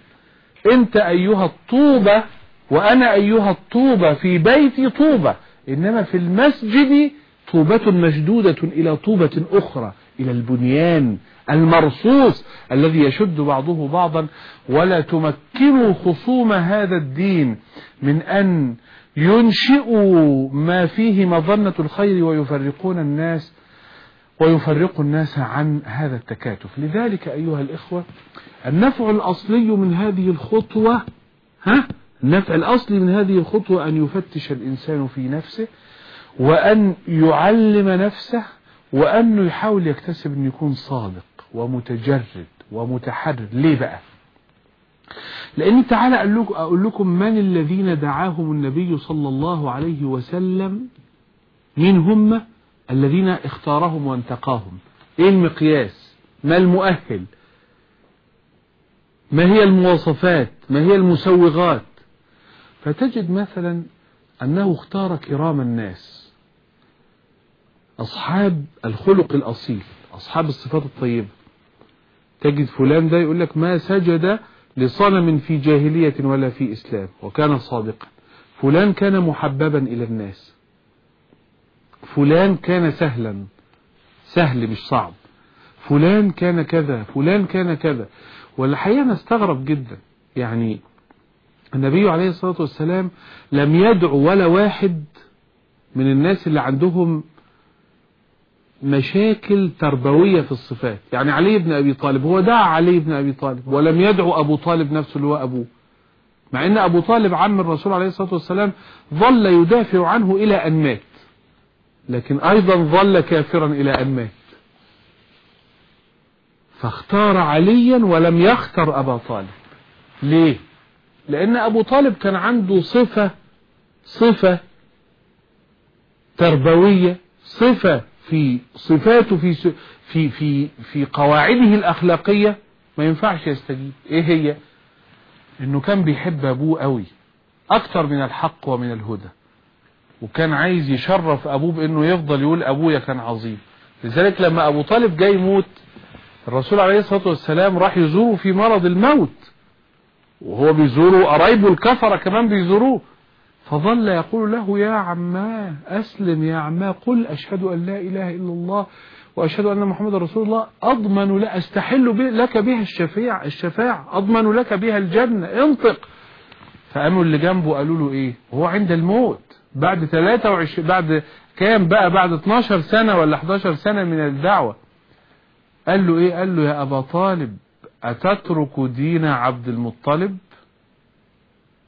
أنت أيها الطوبة وأنا أيها الطوبة في بيتي طوبة. إنما في المسجد طوبة مشدودة إلى طوبة أخرى إلى البنيان. المرصوص الذي يشد بعضه بعضا ولا تمكنوا خصوم هذا الدين من أن ينشئوا ما فيه مظنة الخير ويفرقون الناس ويفرق الناس عن هذا التكاتف. لذلك أيها الإخوة النفع الأصلي من هذه الخطوة ها؟ النفع الأصلي من هذه الخطوة أن يفتش الإنسان في نفسه وأن يعلم نفسه وأنه يحاول يكتسب أن يكون صادق. ومتجرد ومتحرر. ليه بقى؟ لأني تعالى أقول لكم من الذين دعاهم النبي صلى الله عليه وسلم؟ مين هم؟ الذين اختارهم وانتقاهم. إيه المقياس؟ ما المؤهل؟ ما هي المواصفات؟ ما هي المسوغات؟ فتجد مثلا أنه اختار كرام الناس. أصحاب الخلق الأصيل أصحاب الصفات الطيبة. تجد فلان ده يقول لك ما سجد لصنم في جاهلية ولا في إسلام وكان صادقا. فلان كان محببا إلى الناس. فلان كان سهلا. سهل مش صعب. فلان كان كذا فلان كان كذا. والحقيقة نستغرب جدا. يعني النبي عليه الصلاة والسلام لم يدعو ولا واحد من الناس اللي عندهم مشاكل تربوية في الصفات. يعني علي بن أبي طالب هو دعا علي بن أبي طالب ولم يدعو أبو طالب نفسه اللي هو أبوه. مع أن أبو طالب عم الرسول عليه الصلاة والسلام ظل يدافع عنه إلى أن مات. لكن أيضا ظل كافرا إلى أن مات. فاختار عليا ولم يختر أبا طالب. ليه؟ لأن أبو طالب كان عنده صفة صفة تربوية صفة في صفاته في في في في قواعده الأخلاقية ما ينفعش يستجيب. إيه هي؟ إنه كان بيحب أبوه قوي أكتر من الحق ومن الهدى. وكان عايز يشرف أبوه بإنه يفضل يقول أبويا كان عظيم. لذلك لما أبو طالب جاي يموت الرسول عليه الصلاة والسلام راح يزوره في مرض الموت. وهو بيزوره قرايبه الكفرة كمان بيزوروه. فظل يقول له يا عماه أسلم يا عماه قل أشهد أن لا إله إلا الله وأشهد أن محمد رسول الله أضمن لا أستحل لك بها الشفيع الشفاع أضمن لك بها الجنة انطق. فقاموا اللي جنبه قالوا له إيه؟ هو عند الموت. بعد 23 بعد كام بقى؟ بعد 12 سنة ولا 11 سنة من الدعوة. قال له إيه؟ قال له يا أبا طالب أتترك دين عبد المطلب؟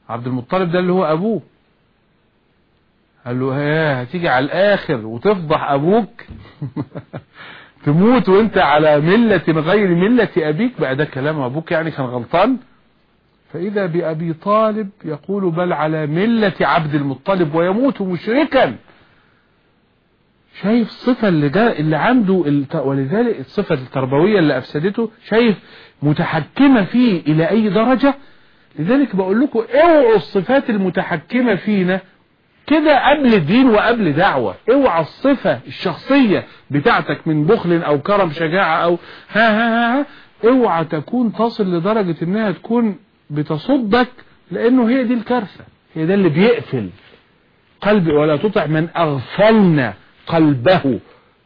عبد المطلب ده اللي هو أبوه قال له ها هتيجي على الآخر وتفضح أبوك؟ تموت وأنت على ملة غير ملة أبيك؟ بقى ده كلام أبوك يعني كان غلطان. فإذا بأبي طالب يقول بل على ملة عبد المطلب ويموت مشركا. شايف الصفة اللي ده اللي عنده. ولذلك الصفة التربوية اللي أفسدته شايف متحكمة فيه إلى أي درجة؟ لذلك بقول لكم اوعوا الصفات المتحكمة فينا كده قبل دين وقبل دعوة. اوعى الصفة الشخصية بتاعتك من بخل أو كرم شجاعة أو ها ها ها, ها اوعى تكون تصل لدرجة إنها تكون بتصدك لأنه هي دي الكارثة. هي ده اللي بيقفل قلبي ولا تطع من اغفلنا قلبه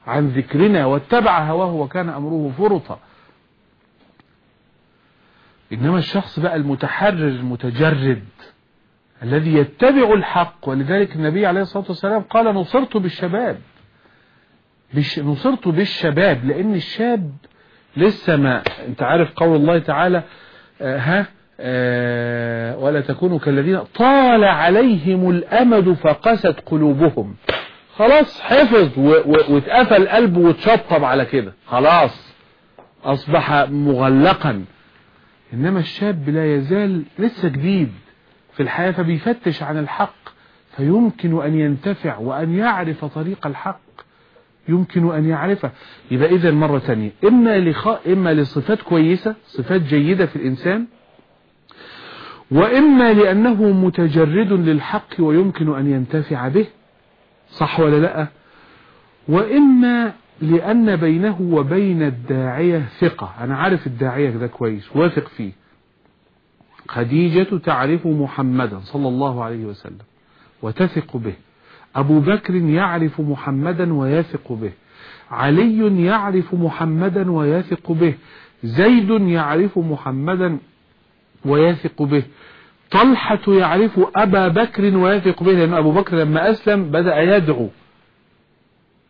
عن ذكرنا واتبع هواه وكان أمره فرطا. إنما الشخص بقى المتحرر المتجرد الذي يتبع الحق. ولذلك النبي عليه الصلاة والسلام قال نصرت بالشباب. بش نصرت بالشباب لأن الشاب لسه ما أنت عارف قول الله تعالى آه ها آه ولا تكونوا كالذين طال عليهم الأمد فقست قلوبهم. خلاص حفظ واتقفل قلبه واتشطب على كده. خلاص أصبح مغلقا. إنما الشاب لا يزال لسه جديد. في الحياة فبيفتش عن الحق فيمكن أن ينتفع وأن يعرف طريق الحق. يمكن أن يعرفه. يبقى إذا مرة تانية. إما, لخ... إما لصفات كويسة صفات جيدة في الإنسان وإما لأنه متجرد للحق ويمكن أن ينتفع به. صح ولا لأ؟ وإما لأن بينه وبين الداعية ثقة. أنا عارف الداعية ده كويس واثق فيه. خديجة تعرف محمدا صلى الله عليه وسلم وتثق به. أبو بكر يعرف محمدا ويثق به. علي يعرف محمدا ويثق به. زيد يعرف محمدا ويثق به. طلحة يعرف أبا بكر ويثق به لأن أبو بكر لما أسلم بدأ يدعو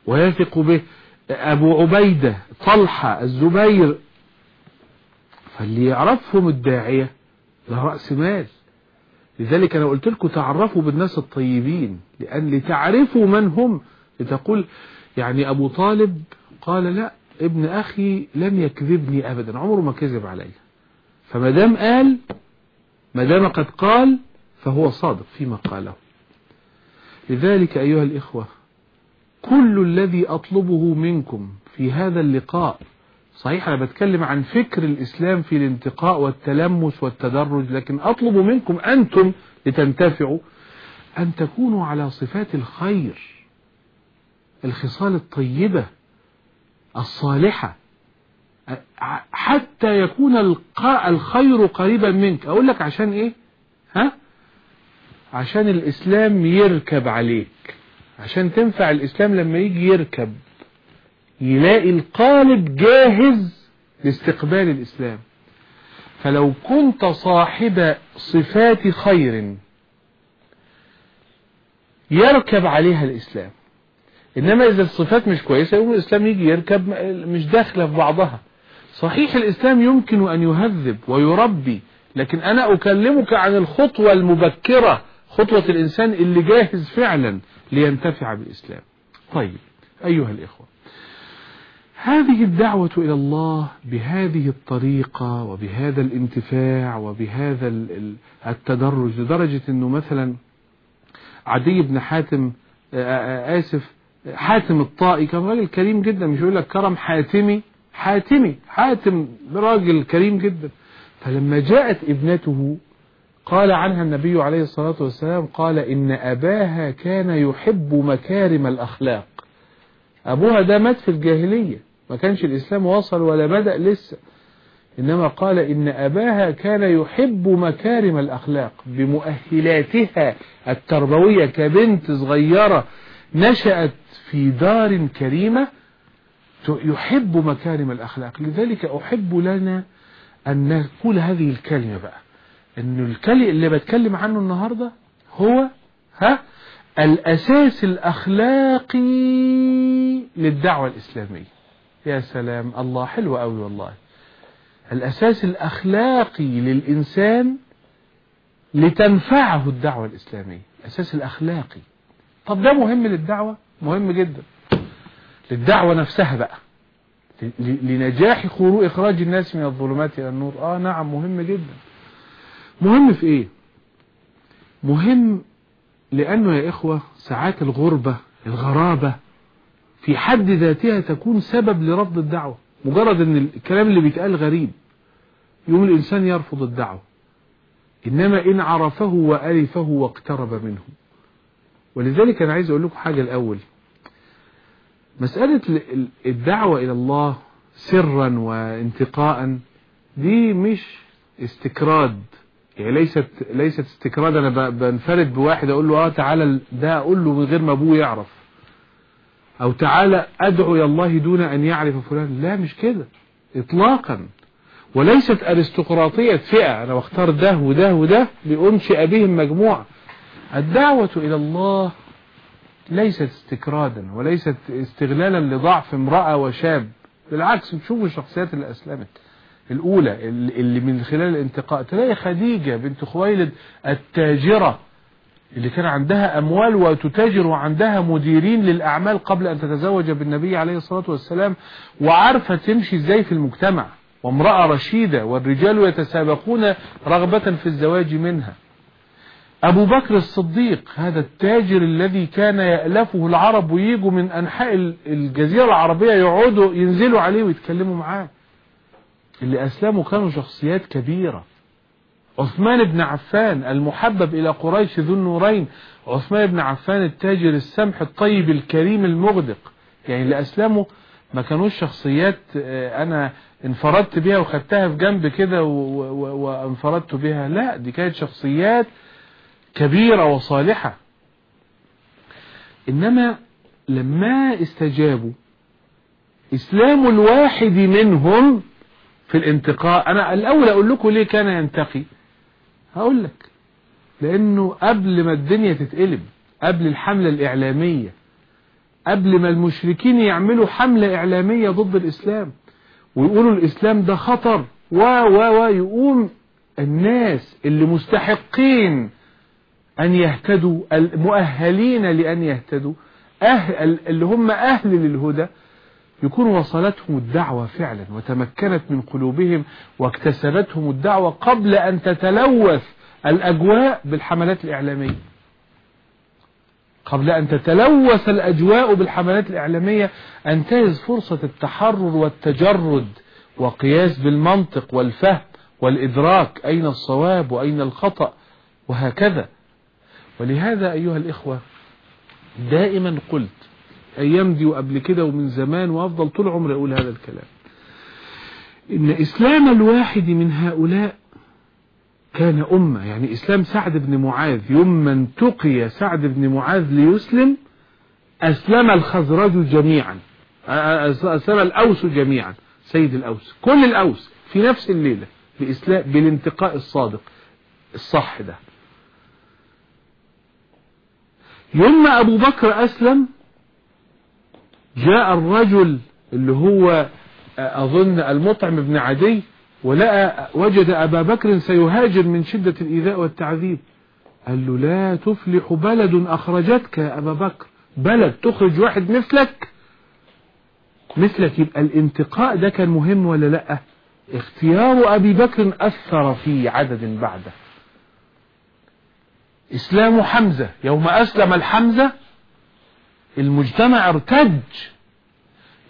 ويثق به. أبو عبيدة طلحة الزبير فاللي يعرفهم الداعية. ده رأس مال. لذلك أنا قلت لكم تعرفوا بالناس الطيبين لأن لتعرفوا من هم. لتقول يعني أبو طالب قال لا ابن أخي لم يكذبني أبدا عمره ما كذب علي. فما دام قال ما دام قد قال فهو صادق فيما قاله. لذلك أيها الإخوة كل الذي أطلبه منكم في هذا اللقاء صحيح أنا بتكلم عن فكر الإسلام في الانتقاء والتلمس والتدرج لكن أطلب منكم أنتم لتنتفعوا أن تكونوا على صفات الخير الخصال الطيبة الصالحة حتى يكون الخير قريبا منك. أقول لك عشان إيه؟ ها؟ عشان الإسلام يركب عليك عشان تنفع الإسلام لما يجي يركب. يلاقي القالب جاهز لاستقبال الإسلام. فلو كنت صاحب صفات خير يركب عليها الإسلام. إنما إذا الصفات مش كويسة يوم الإسلام يجي يركب مش داخلة في بعضها. صحيح الإسلام يمكن أن يهذب ويربي لكن أنا أكلمك عن الخطوة المبكرة خطوة الإنسان اللي جاهز فعلا لينتفع بالإسلام. طيب أيها الإخوة هذه الدعوة إلى الله بهذه الطريقة وبهذا الانتفاع وبهذا التدرج لدرجة أنه مثلا عدي بن حاتم آسف حاتم الطائي كان راجل كريم جدا مش يقول لك كرم حاتمي حاتمي حاتم راجل كريم جدا. فلما جاءت ابنته قال عنها النبي عليه الصلاة والسلام قال إن أباها كان يحب مكارم الأخلاق. أبوها ده مات في الجاهلية. ما كانش الإسلام وصل ولا بدأ لسه. إنما قال إن أباها كان يحب مكارم الأخلاق بمؤهلاتها التربوية كبنت صغيرة نشأت في دار كريمة يحب مكارم الأخلاق. لذلك أحب لنا أن نقول هذه الكلمة بقى. أن الكلمة اللي بتكلم عنه النهاردة هو ها الأساس الأخلاقي للدعوة الإسلامية. يا سلام الله حلو قوي والله. الأساس الأخلاقي للإنسان لتنفعه الدعوة الإسلامية الأساس الأخلاقي. طب ده مهم للدعوة؟ مهم جدا. للدعوة نفسها بقى. لنجاح خروج إخراج الناس من الظلمات إلى النور. آه نعم مهم جدا. مهم في إيه؟ مهم لأنه يا إخوة ساعات الغربة الغرابة في حد ذاتها تكون سبب لرفض الدعوة. مجرد إن الكلام اللي بيتقال غريب يوم الإنسان يرفض الدعوة. إنما إن عرفه وألفه واقترب منه. ولذلك أنا عايز أقول لكم حاجة الأول. مسألة الدعوة إلى الله سرا وانتقاء دي مش استكراد. يعني ليست ليست استكراد أنا بنفرد بواحد أقول له آه تعالى ده أقول له من غير ما أبوه يعرف. أو تعالى أدعو إلى الله دون أن يعرف فلان. لا مش كده. اطلاقا. وليست أرستقراطية فئة. أنا بختار ده وده وده لانشئ بهم مجموعة. الدعوة إلى الله ليست استكرادا وليست استغلالا لضعف امرأة وشاب. بالعكس نشوف الشخصيات اللي أسلمت. الأولى اللي من خلال الانتقاء. تلاقي خديجة بنت خويلد التاجرة. اللي كان عندها أموال وتتاجر وعندها مديرين للأعمال قبل أن تتزوج بالنبي عليه الصلاة والسلام وعارفة تمشي إزاي في المجتمع. وامرأة رشيدة والرجال يتسابقون رغبة في الزواج منها. أبو بكر الصديق هذا التاجر الذي كان يألفه العرب ويجوا من أنحاء الجزيرة العربية يقعدوا ينزلوا عليه ويتكلموا معاه. اللي أسلموا كانوا شخصيات كبيرة. عثمان بن عفان المحبب إلى قريش ذو النورين عثمان بن عفان التاجر السمح الطيب الكريم المغدق. يعني اللي ما كانوش شخصيات أنا انفردت بها وخدتها في جنب كده وانفردت بها لا دي كانت شخصيات كبيرة وصالحة. إنما لما استجابوا إسلام الواحد منهم في الانتقاء أنا الأول أقول لكم ليه كان ينتقي. هقول لك لأنه قبل ما الدنيا تتقلب قبل الحملة الإعلامية قبل ما المشركين يعملوا حملة إعلامية ضد الإسلام ويقولوا الإسلام ده خطر و و و يقوم الناس اللي مستحقين أن يهتدوا المؤهلين لأن يهتدوا أهل اللي هم أهل للهدى يكون وصلتهم الدعوة فعلا وتمكنت من قلوبهم واكتسبتهم الدعوة قبل أن تتلوث الأجواء بالحملات الإعلامية. قبل أن تتلوث الأجواء بالحملات الإعلامية أنتهز فرصة التحرر والتجرد وقياس بالمنطق والفهم والإدراك أين الصواب وأين الخطأ وهكذا. ولهذا أيها الإخوة دائما قلت أيام دي وقبل كده ومن زمان وأفضل طول عمري أقول هذا الكلام. إن إسلام الواحد من هؤلاء كان أمة يعني إسلام سعد بن معاذ يوم ما انتقي سعد بن معاذ ليسلم أسلم الخزرج جميعا أسلم الأوس جميعا سيد الأوس كل الأوس في نفس الليلة بإسلام بالانتقاء الصادق الصح ده. يوم أبو بكر أسلم جاء الرجل اللي هو أظن المطعم بن عدي ولقى وجد أبا بكر سيهاجر من شدة الإيذاء والتعذيب. قال له لا تفلح بلد أخرجتك يا أبا بكر. بلد تخرج واحد مثلك. مثلك يبقى الانتقاء ده كان مهم ولا لأ؟ اختيار أبي بكر أثر في عدد بعده. إسلام حمزة يوم أسلم الحمزة المجتمع ارتج.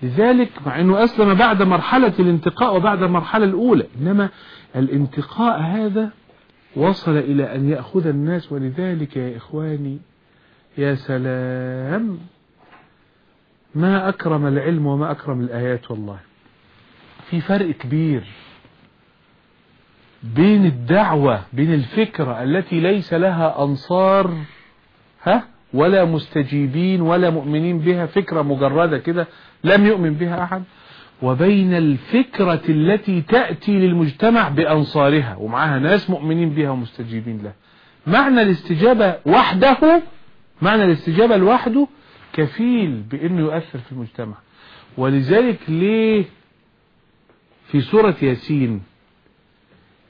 لذلك مع أنه أسلم بعد مرحلة الانتقاء وبعد المرحلة الأولى إنما الانتقاء هذا وصل إلى أن يأخذ الناس ولذلك يا إخواني يا سلام ما أكرم العلم وما أكرم الآيات والله. في فرق كبير بين الدعوة بين الفكرة التي ليس لها أنصار ها؟ ولا مستجيبين ولا مؤمنين بها فكرة مجردة كده لم يؤمن بها أحد. وبين الفكرة التي تأتي للمجتمع بأنصارها ومعها ناس مؤمنين بها ومستجيبين لها. معنى الاستجابة وحده معنى الاستجابة لوحده كفيل بأنه يؤثر في المجتمع. ولذلك ليه في سورة ياسين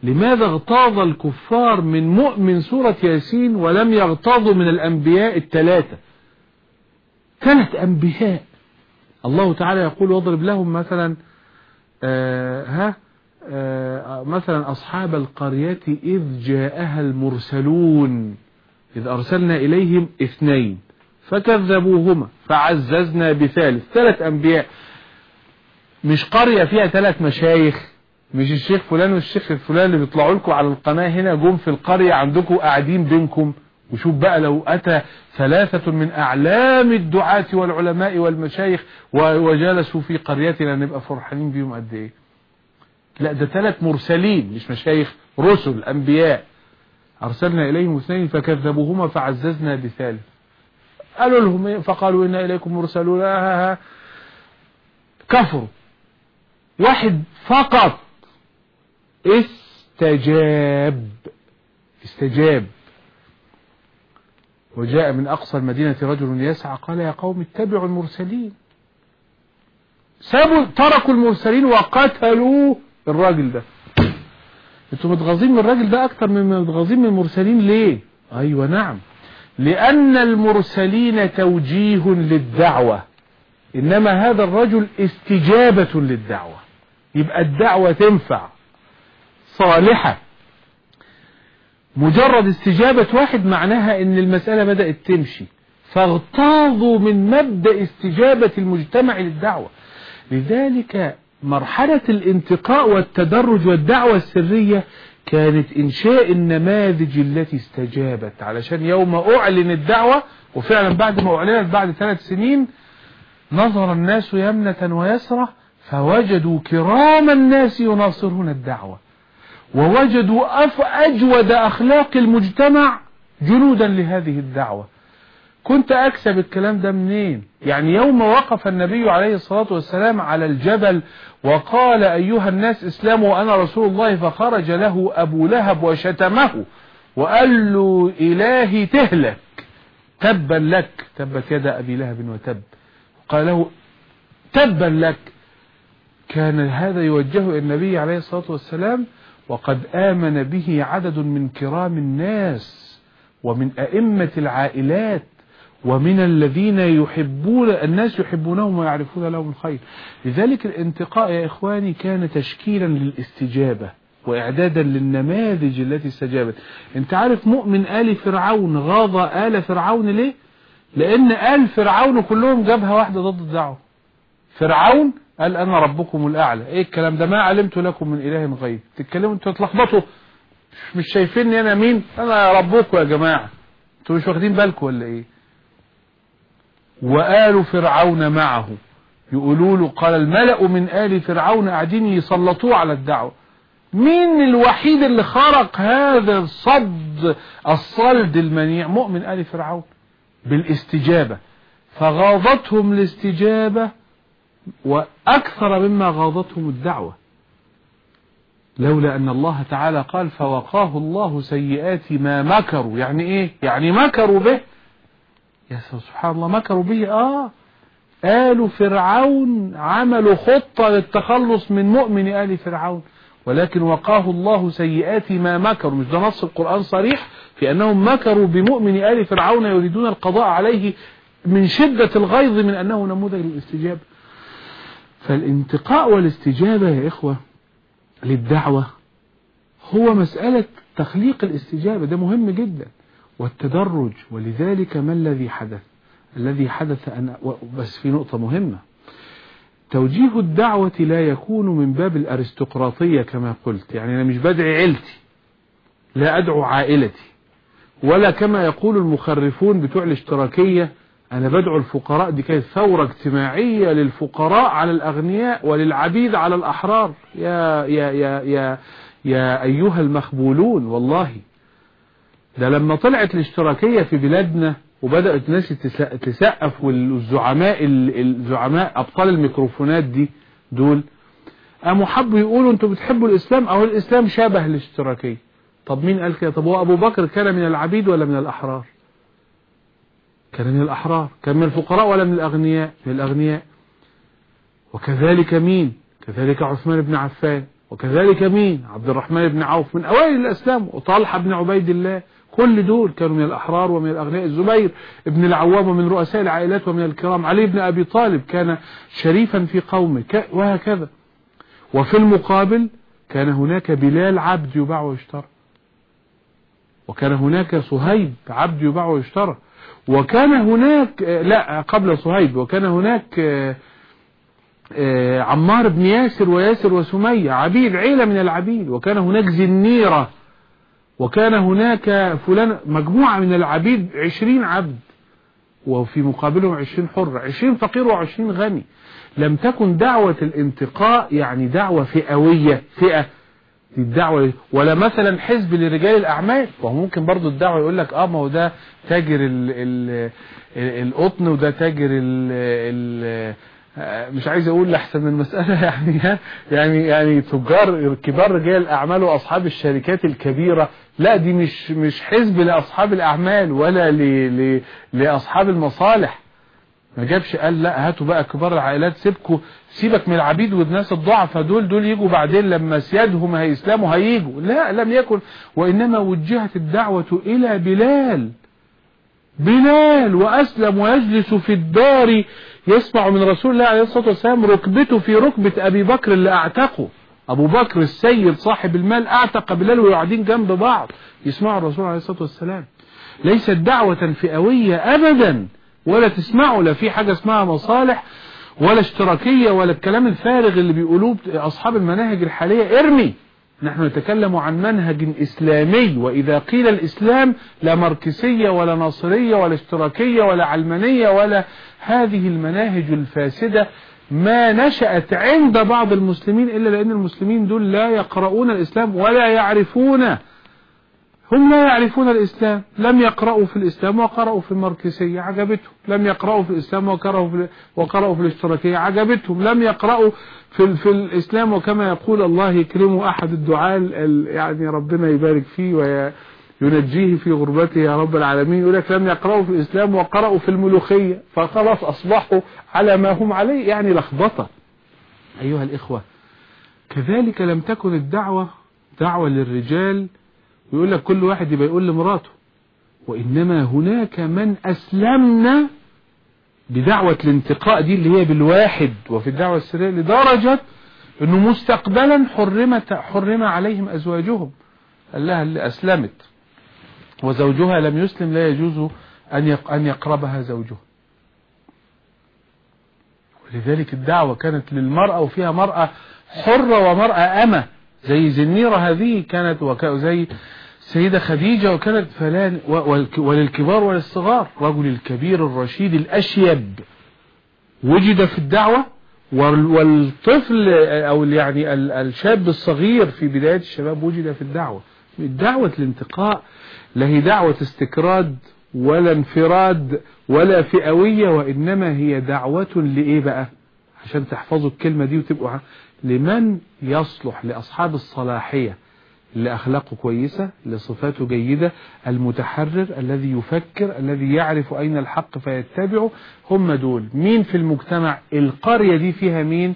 لماذا اغتاظ الكفار من مؤمن سورة ياسين ولم يغتاظوا من الأنبياء الثلاثة؟ ثلاث أنبياء. الله تعالى يقول واضرب لهم مثلا آه ها آه مثلا أصحاب القرية إذ جاءها المرسلون إذ أرسلنا إليهم اثنين فكذبوهما فعززنا بثالث. ثلاث أنبياء. مش قرية فيها ثلاث مشايخ؟ مش الشيخ فلان والشيخ الفلان اللي بيطلعوا لكم على القناة هنا جم في القرية عندكم قاعدين بينكم. وشوف بقى لو أتى ثلاثة من أعلام الدعاة والعلماء والمشايخ وجلسوا في قريتنا نبقى فرحانين بيهم قد إيه؟ لا ده ثلاث مرسلين مش مشايخ رسل أنبياء. أرسلنا إليهم اثنين فكذبوهما فعززنا بثالث. قالوا لهم فقالوا إنا إليكم مرسلون. كفروا. واحد فقط استجاب. استجاب. وجاء من أقصى المدينة رجل يسعى قال يا قوم اتبعوا المرسلين. سابوا تركوا المرسلين وقتلوا الراجل ده. أنتوا متغاظين من الراجل ده أكتر من متغاظين من المرسلين ليه؟ أيوه نعم. لأن المرسلين توجيه للدعوة. إنما هذا الرجل استجابة للدعوة. يبقى الدعوة تنفع. صالحة. مجرد استجابة واحد معناها إن المسألة بدأت تمشي. فاغتاظوا من مبدأ استجابة المجتمع للدعوة. لذلك مرحلة الانتقاء والتدرج والدعوة السرية كانت إنشاء النماذج التي استجابت. علشان يوم أعلن الدعوة وفعلا بعد ما أعلنت بعد ثلاث سنين نظر الناس يمنة ويسرة فوجدوا كرام الناس يناصرون الدعوة. ووجدوا أجود أخلاق المجتمع جنودا لهذه الدعوة. كنت أكسب الكلام ده منين؟ يعني يوم وقف النبي عليه الصلاة والسلام على الجبل وقال أيها الناس اسلموا وأنا رسول الله فخرج له أبو لهب وشتمه وقال له إلهي تهلك تبا لك تبت يد أبي لهب وتب. قال له تبا لك. كان هذا يوجه النبي عليه الصلاة والسلام وقد آمن به عدد من كرام الناس ومن أئمة العائلات ومن الذين يحبون الناس يحبونهم ويعرفون لهم الخير. لذلك الانتقاء يا إخواني كان تشكيلا للاستجابة وإعدادا للنماذج التي استجابت. أنت عارف مؤمن آل فرعون غاض آل فرعون ليه؟ لأن آل فرعون كلهم جبهة واحدة ضد الدعوة. فرعون قال أنا ربكم الأعلى. إيه الكلام ده؟ ما علمت لكم من إله غير تتكلموا أنتوا تلخبطوا. مش شايفيني أنا مين؟ أنا ربكم يا جماعة. أنتوا مش واخدين بالكم ولا إيه؟ وآل فرعون معه. يقولوا له قال الملأ من آل فرعون قاعدين يسلطوه على الدعوة. مين الوحيد اللي خرق هذا الصد الصلد المنيع؟ مؤمن آل فرعون. بالاستجابة. فغاضتهم الاستجابة وأكثر مما غاضتهم الدعوة. لولا أن الله تعالى قال فوقاه الله سيئات ما مكروا. يعني إيه؟ يعني مكروا به. يا سبحان الله مكروا به. آه. آل فرعون عملوا خطة للتخلص من مؤمن آل فرعون. ولكن وقاه الله سيئات ما مكروا. مش ده نص القرآن صريح؟ في أنهم مكروا بمؤمن آل فرعون يريدون القضاء عليه من شدة الغيظ من أنه نموذج للاستجابة. فالانتقاء والاستجابة يا إخوة للدعوة هو مسألة تخليق الاستجابة ده مهم جدا. والتدرج ولذلك ما الذي حدث؟ الذي حدث أن بس في نقطة مهمة. توجيه الدعوة لا يكون من باب الأرستقراطية كما قلت. يعني أنا مش بدعي عيلتي لا أدعو عائلتي. ولا كما يقول المخرفون بتوع الاشتراكية أنا بدعو الفقراء دي كانت ثورة اجتماعية للفقراء على الأغنياء وللعبيد على الأحرار. يا, يا, يا, يا, يا أيها المخبولون والله ده لما طلعت الاشتراكية في بلادنا وبدأت الناس تسقف والزعماء الزعماء أبطال الميكروفونات دي دول قاموا حبوا يقولوا أنتوا بتحبوا الإسلام؟ أو الإسلام شبه الاشتراكية طب مين قال كده؟ طب هو أبو بكر كان من العبيد ولا من الأحرار؟ كان من الأحرار كان من الفقراء ولا من الأغنياء؟ من الأغنياء. وكذلك مين؟ كذلك عثمان بن عفان. وكذلك مين؟ عبد الرحمن بن عوف. من أوائل الإسلام. وطلحة بن عبيد الله. كل دول كانوا من الأحرار ومن الأغنياء. الزبير ابن العوام ومن رؤساء العائلات ومن الكرام. علي بن أبي طالب كان شريفا في قومه. وهكذا. وفي المقابل كان هناك بلال عبد يباع ويشترى. وكان هناك صهيب عبد يباع ويشترى. وكان هناك لا قبل صهيب وكان هناك آه، آه، عمار بن ياسر وياسر وسمية عبيد عيلة من العبيد وكان هناك زنيرة وكان هناك فلان مجموعة من العبيد عشرين عبد وفي مقابلهم عشرين حر عشرين فقير وعشرين غني. لم تكن دعوة الانتقاء يعني دعوة فئوية فئة الدعوة ولا مثلا حزب لرجال الأعمال. وهو ممكن برضو الدعوة يقول لك آه ما هو ده تاجر ال ال القطن وده تاجر ال ال مش عايز أقول لحسن المسألة يعني يعني يعني تجار كبار رجال الأعمال وأصحاب الشركات الكبيرة. لا دي مش مش حزب لأصحاب الأعمال ولا لأصحاب المصالح. ما جابش قال لا هاتوا بقى كبار العائلات سيبكوا سيبك من العبيد والناس الضعفاء دول دول يجوا بعدين لما سيادهم هيسلموا هيجوا. لا لم يكن وإنما وجهت الدعوة إلى بلال. بلال وأسلم ويجلس في الدار يسمع من رسول الله عليه الصلاة والسلام ركبته في ركبة أبي بكر اللي أعتقه. أبو بكر السيد صاحب المال أعتق بلال وقاعدين جنب بعض يسمعوا الرسول عليه الصلاة والسلام. ليست دعوة فئوية ابدا. ولا تسمعوا لا في حاجة اسمها مصالح ولا اشتراكية ولا الكلام الفارغ اللي بيقولوه أصحاب المناهج الحالية. ارمي. نحن نتكلم عن منهج إسلامي وإذا قيل الإسلام لا ماركسية ولا ناصرية ولا اشتراكية ولا علمانية ولا هذه المناهج الفاسدة ما نشأت عند بعض المسلمين إلا لأن المسلمين دول لا يقرؤون الإسلام ولا يعرفونه هم لا يعرفون الإسلام. لم يقرأوا في الإسلام وقرأوا في الماركسية عجبتهم. لم يقرأوا في الإسلام وقرأوا في, وقرأوا في الاشتراكية عجبتهم. لم يقرأوا في, في الإسلام. وكما يقول الله يكرمه أحد الدعاء يعني ربنا يبارك فيه وينجيه في غربته يا رب العالمين. يقول لك لم يقرأوا في الإسلام وقرأوا في الملوخية. فخلاص أصبحوا على ما هم عليه يعني لخبطة. أيها الإخوة كذلك لم تكن الدعوة دعوة للرجال ويقول لك كل واحد يبقى يقول لمراته وإنما هناك من أسلمنا بدعوة الانتقاء دي اللي هي بالواحد وفي الدعوة السرية لدرجة أنه مستقبلا حرمت حرم عليهم أزواجهم. قال لها اللي أسلمت وزوجها لم يسلم لا يجوز أن أن يقربها زوجها. ولذلك الدعوة كانت للمرأة وفيها مرأة حرة ومرأة أمة زي زنيرة هذه كانت وزي سيدة خديجة وكانت فلان وللكبار وللصغار رجل الكبير الرشيد الأشيب. وجد في الدعوة والطفل أو يعني الشاب الصغير في بداية الشباب وجد في الدعوة. دعوة الانتقاء لا هي دعوة استكراد ولا انفراد ولا فئوية وإنما هي دعوة لإيه بقى؟ عشان تحفظوا الكلمة دي وتبقوا لمن يصلح لأصحاب الصلاحية. اللي أخلاقه كويسة اللي صفاته جيدة المتحرر الذي يفكر الذي يعرف أين الحق فيتبعه هم دول. مين في المجتمع القرية دي فيها مين؟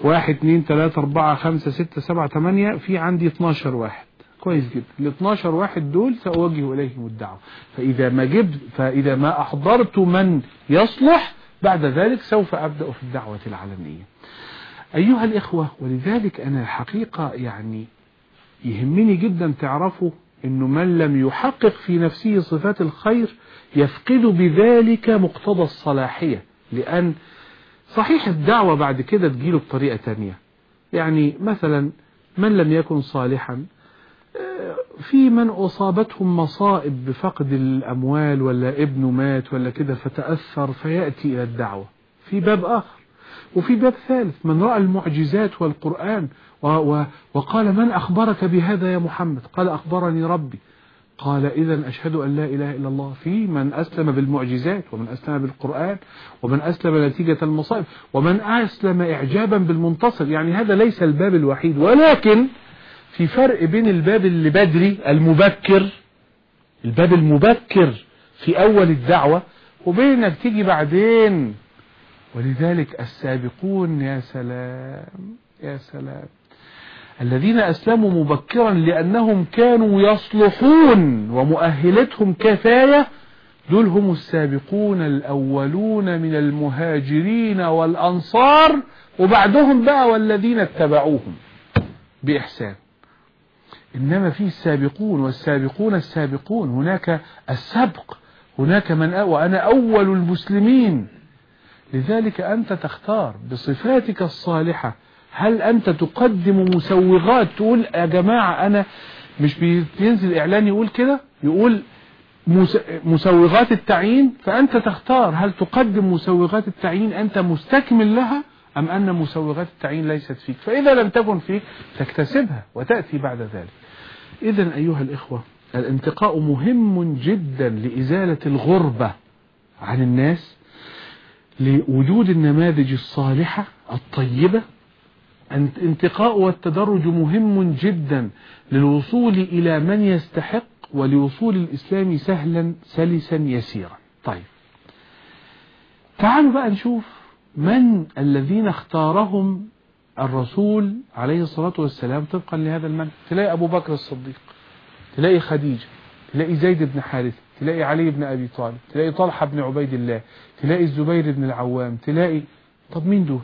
واحد اثنين ثلاثة أربعة خمسة ستة سبعة ثمانية في عندي 12 واحد. كويس جدا. ال 12 واحد دول سأوجه إليهم الدعوة. فإذا ما جبت فإذا ما أحضرت من يصلح بعد ذلك سوف أبدأ في الدعوة العالمية. أيها الإخوة ولذلك أنا الحقيقة يعني يهمني جدا تعرفوا أنه من لم يحقق في نفسه صفات الخير يفقد بذلك مقتضى الصلاحية. لأن صحيح الدعوة بعد كده تجيله بطريقة تانية. يعني مثلا من لم يكن صالحا في من أصابتهم مصائب بفقد الأموال ولا ابنه مات ولا كده فتأثر فيأتي إلى الدعوة. في باب آخر. وفي باب ثالث من رأى المعجزات والقرآن وقال من أخبرك بهذا يا محمد؟ قال أخبرني ربي. قال إذا أشهد أن لا إله إلا الله في من أسلم بالمعجزات ومن أسلم بالقرآن ومن أسلم نتيجة المصائب ومن أسلم إعجابا بالمنتصر. يعني هذا ليس الباب الوحيد ولكن في فرق بين الباب اللي بدري المبكر الباب المبكر في أول الدعوة وبين انك تيجي بعدين. ولذلك السابقون يا سلام يا سلام. الذين أسلموا مبكرا لأنهم كانوا يصلحون ومؤهلتهم كفاية دول هم السابقون الأولون من المهاجرين والأنصار وبعدهم بقى والذين اتبعوهم بإحسان إنما في السابقون والسابقون السابقون هناك السبق هناك من. وأنا أول المسلمين لذلك أنت تختار بصفاتك الصالحة هل أنت تقدم مسوغات تقول يا جماعة أنا مش بينزل إعلان يقول كده؟ يقول مس- مسوغات التعيين فأنت تختار هل تقدم مسوغات التعيين أنت مستكمل لها أم أن مسوغات التعيين ليست فيك. فإذا لم تكن فيك تكتسبها وتأتي بعد ذلك. إذا أيها الإخوة الانتقاء مهم جدا لإزالة الغربة عن الناس لوجود النماذج الصالحة الطيبة انتقاء والتدرج مهم جدا للوصول إلى من يستحق ولوصول الإسلام سهلا سلسا يسيرا. طيب. تعالوا بقى نشوف من الذين اختارهم الرسول عليه الصلاة والسلام طبقا لهذا المنهج. تلاقي أبو بكر الصديق تلاقي خديجة تلاقي زيد بن حارثة تلاقي علي بن أبي طالب تلاقي طلحة بن عبيد الله تلاقي الزبير بن العوام تلاقي طب مين دول؟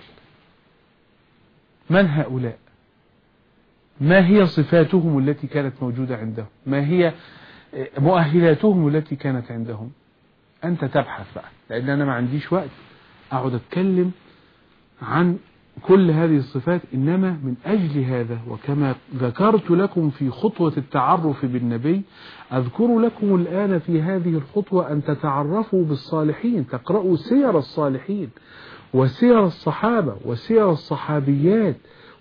من هؤلاء؟ ما هي صفاتهم التي كانت موجودة عندهم؟ ما هي مؤهلاتهم التي كانت عندهم؟ أنت تبحث بقى لأن أنا ما عنديش وقت. أقعد أتكلم عن كل هذه الصفات إنما من أجل هذا وكما ذكرت لكم في خطوة التعرف بالنبي أذكر لكم الآن في هذه الخطوة أن تتعرفوا بالصالحين تقرأوا سير الصالحين. وسير الصحابة وسير الصحابيات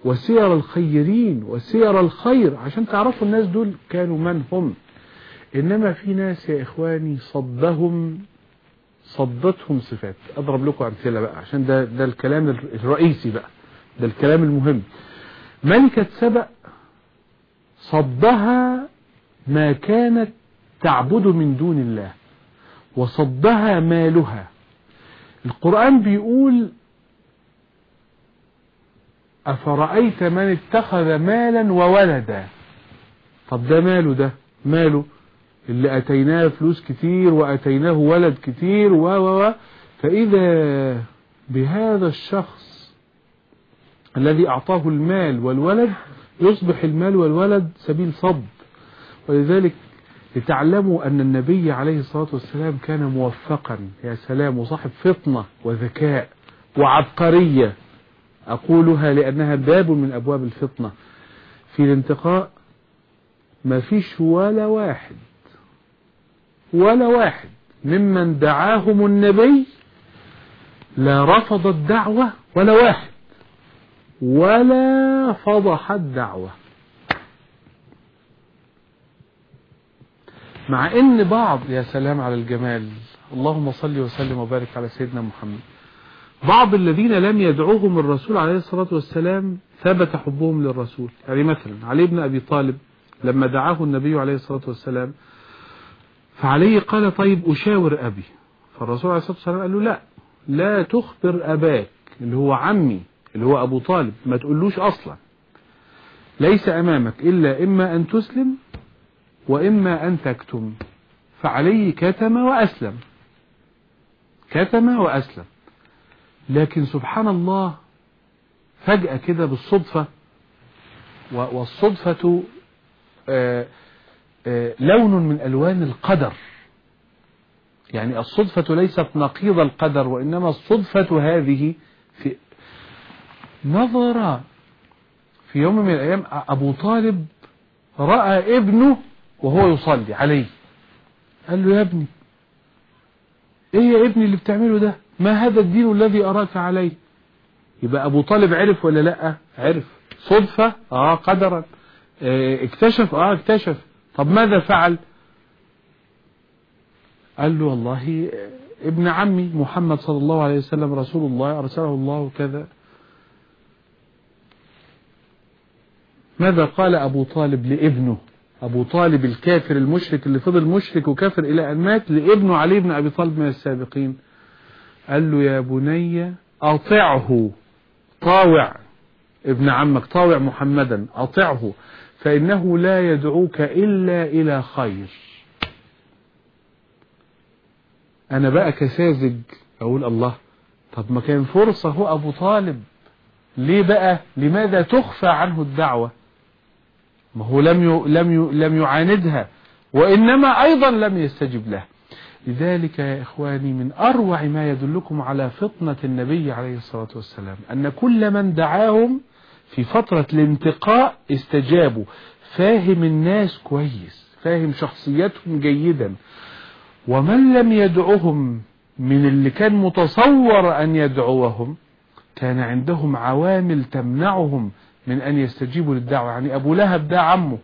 وسير الخيرين وسير الخير. عشان تعرفوا الناس دول كانوا من هم. إنما في ناس يا إخواني صدهم صدتهم صفات. أضرب لكم أمثلة بقى عشان ده, ده الكلام الرئيسي بقى. ده الكلام المهم. ملكة سبأ صدها ما كانت تعبد من دون الله وصدها مالها. القرآن بيقول أفرأيت من اتخذ مالا وولدا؟ طب ده ماله ده؟ ماله؟ اللي أتيناه فلوس كتير وأتيناه ولد كتير و و و. فإذا بهذا الشخص الذي أعطاه المال والولد يصبح المال والولد سبيل صد ولذلك لتعلموا أن النبي عليه الصلاة والسلام كان موفقا. يا سلام وصاحب فطنة وذكاء وعبقرية. أقولها لأنها باب من أبواب الفطنة. في الانتقاء ما فيش ولا واحد ولا واحد ممن دعاهم النبي لا رفض الدعوة ولا واحد ولا فضح الدعوة. مع إن بعض يا سلام على الجمال اللهم صل وسلم وبارك على سيدنا محمد. بعض الذين لم يدعوهم الرسول عليه الصلاة والسلام ثبت حبهم للرسول. يعني مثلا علي بن أبي طالب لما دعاه النبي عليه الصلاة والسلام فعليه قال طيب أشاور أبي. فالرسول عليه الصلاة والسلام قال له لا لا تخبر أباك اللي هو عمي اللي هو أبو طالب ما تقولوش أصلا. ليس أمامك إلا إما أن تسلم وإما أن تكتم فعليه كتم وأسلم. كتم وأسلم. لكن سبحان الله فجأة كده بالصدفة والصدفة آآ آآ لون من ألوان القدر. يعني الصدفة ليست نقيض القدر وإنما الصدفة هذه في نظر في يوم من الأيام أبو طالب رأى ابنه وهو يصلي عليه. قال له يا ابني إيه يا ابني اللي بتعمله ده؟ ما هذا الدين الذي أراك عليه؟ يبقى أبو طالب عرف ولا لأ؟ عرف. صدفة؟ آه قدرا. آه اكتشف؟ آه اكتشف. طب ماذا فعل؟ قال له والله ابن عمي محمد صلى الله عليه وسلم رسول الله أرسله الله كذا. ماذا قال أبو طالب لابنه؟ أبو طالب الكافر المشرك اللي فضل مشرك وكافر إلى أن مات لابنه علي بن أبي طالب من السابقين. قال له يا بني أطعه طاوع ابن عمك طاوع محمدا أطعه فإنه لا يدعوك إلا إلى خير. أنا بقى كساذج أقول الله طب ما كان فرصة هو أبو طالب ليه بقى؟ لماذا تخفى عنه الدعوة؟ ما هو لم ي... لم ي... لم يعاندها وإنما أيضا لم يستجب له. لذلك يا إخواني من أروع ما يدلكم على فطنة النبي عليه الصلاة والسلام أن كل من دعاهم في فترة الانتقاء استجابوا. فاهم الناس كويس فاهم شخصيتهم جيدا. ومن لم يدعوهم من اللي كان متصور أن يدعوهم كان عندهم عوامل تمنعهم من أن يستجيبوا للدعوة. يعني أبو لهب ده عمه.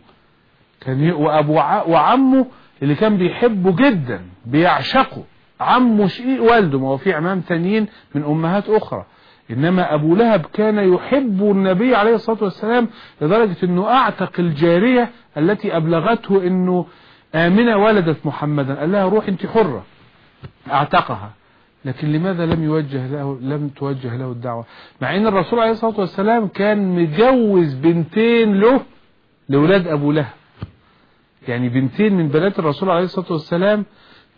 كان وأبو ع... وعمه اللي كان بيحبه جدا بيعشقه. عمه شقيق والده ما هو في عمام تانيين من أمهات أخرى. إنما أبو لهب كان يحب النبي عليه الصلاة والسلام لدرجة أنه أعتق الجارية التي أبلغته أنه آمنة ولدت محمدا. قال لها روح أنت حرة. أعتقها. لكن لماذا لم يوجه له لم توجه له الدعوة؟ مع إن الرسول عليه الصلاة والسلام كان مجوز بنتين له لولاد أبو لهب. يعني بنتين من بنات الرسول عليه الصلاة والسلام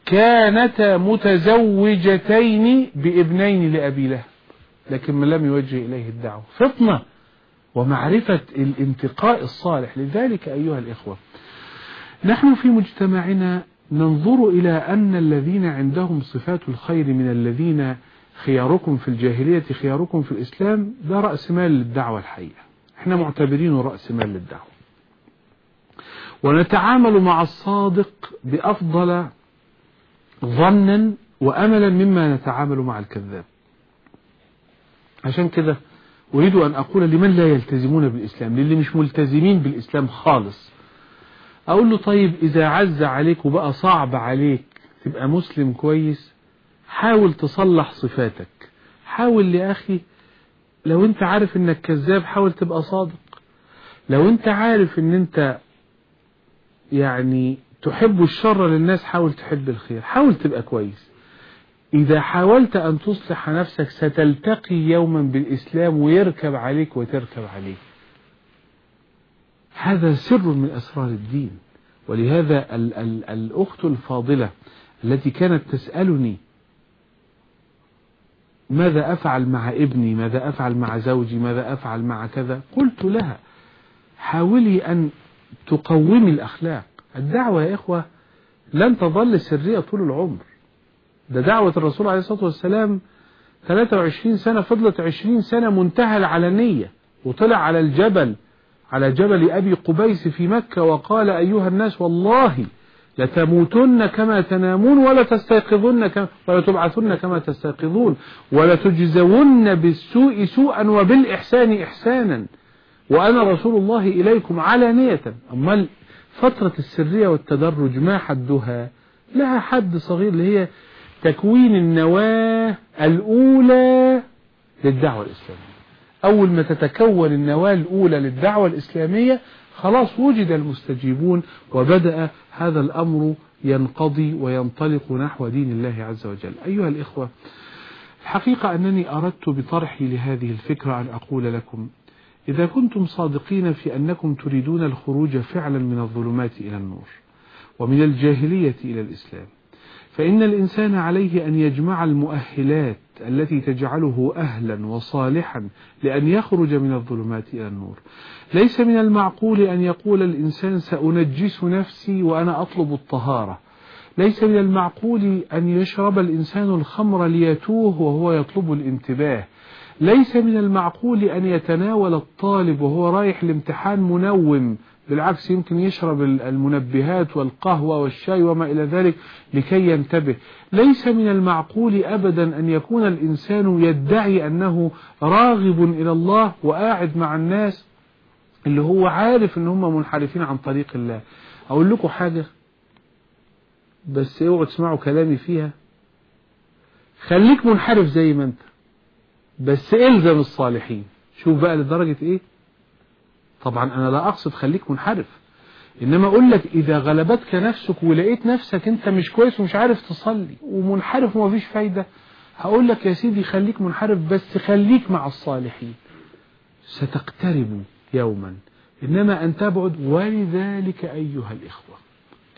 كانتا متزوجتين بابنين لأبي لهب. لكن لم يوجه إليه الدعوة. فطنة ومعرفة الانتقاء الصالح. لذلك أيها الإخوة نحن في مجتمعنا ننظر إلى أن الذين عندهم صفات الخير من الذين خياركم في الجاهلية خياركم في الإسلام ده رأس مال للدعوة الحقيقة. إحنا معتبرينه رأس مال للدعوة. ونتعامل مع الصادق بأفضل ظنا وأملا مما نتعامل مع الكذاب. عشان كده أريد أن أقول لمن لا يلتزمون بالإسلام للي مش ملتزمين بالإسلام خالص. أقول له طيب إذا عز عليك وبقى صعب عليك تبقى مسلم كويس حاول تصلح صفاتك. حاول يا أخي لو أنت عارف أنك كذاب حاول تبقى صادق. لو أنت عارف أن أنت يعني تحب الشر للناس حاول تحب الخير حاول تبقى كويس. إذا حاولت أن تصلح نفسك ستلتقي يوما بالإسلام ويركب عليك وتركب عليك. هذا سر من أسرار الدين. ولهذا ال ال الأخت الفاضلة التي كانت تسألني ماذا أفعل مع ابني ماذا أفعل مع زوجي ماذا أفعل مع كذا قلت لها حاولي أن تقومي الأخلاق. الدعوة يا إخوة لن تظل سرية طول العمر. ده دعوة الرسول عليه الصلاة والسلام 23 سنة فضلت 20 سنة منتهى العلنية وطلع على الجبل على جبل أبي قبيس في مكة وقال أيها الناس والله لتموتن كما تنامون ولا تستيقظن كما ولا تبعثن كما تستيقظون ولا تجزون بالسوء سوءا وبالإحسان إحسانا. وأنا رسول الله إليكم علانية أما فترة السرية والتدرج ما حدها؟ لها حد صغير اللي هي تكوين النواة الأولى للدعوة الإسلامية. أول ما تتكون النواة الأولى للدعوة الإسلامية خلاص وجد المستجيبون وبدأ هذا الأمر ينقضي وينطلق نحو دين الله عز وجل. أيها الإخوة الحقيقة أنني أردت بطرحي لهذه الفكرة أن أقول لكم إذا كنتم صادقين في أنكم تريدون الخروج فعلا من الظلمات إلى النور ومن الجاهلية إلى الإسلام فإن الإنسان عليه أن يجمع المؤهلات التي تجعله أهلا وصالحا لأن يخرج من الظلمات إلى النور. ليس من المعقول أن يقول الإنسان سأنجس نفسي وأنا أطلب الطهارة. ليس من المعقول أن يشرب الإنسان الخمر ليتوه وهو يطلب الانتباه. ليس من المعقول أن يتناول الطالب وهو رايح الامتحان منوم بالعكس يمكن يشرب المنبهات والقهوة والشاي وما إلى ذلك لكي ينتبه. ليس من المعقول أبدا أن يكون الإنسان يدعي أنه راغب إلى الله وقاعد مع الناس اللي هو عارف إن هم منحرفين عن طريق الله. أقول لكم حاجة؟ بس اوعوا تسمعوا كلامي فيها. خليك منحرف زي ما أنت بس إلزم الصالحين. شوف بقى لدرجة إيه؟ طبعا أنا لا أقصد خليك منحرف إنما أقول لك إذا غلبتك نفسك ولقيت نفسك أنت مش كويس ومش عارف تصلي ومنحرف ومفيش فايدة هقول لك يا سيدي خليك منحرف بس خليك مع الصالحين. ستقترب يوما إنما أن تبعد. ولذلك أيها الإخوة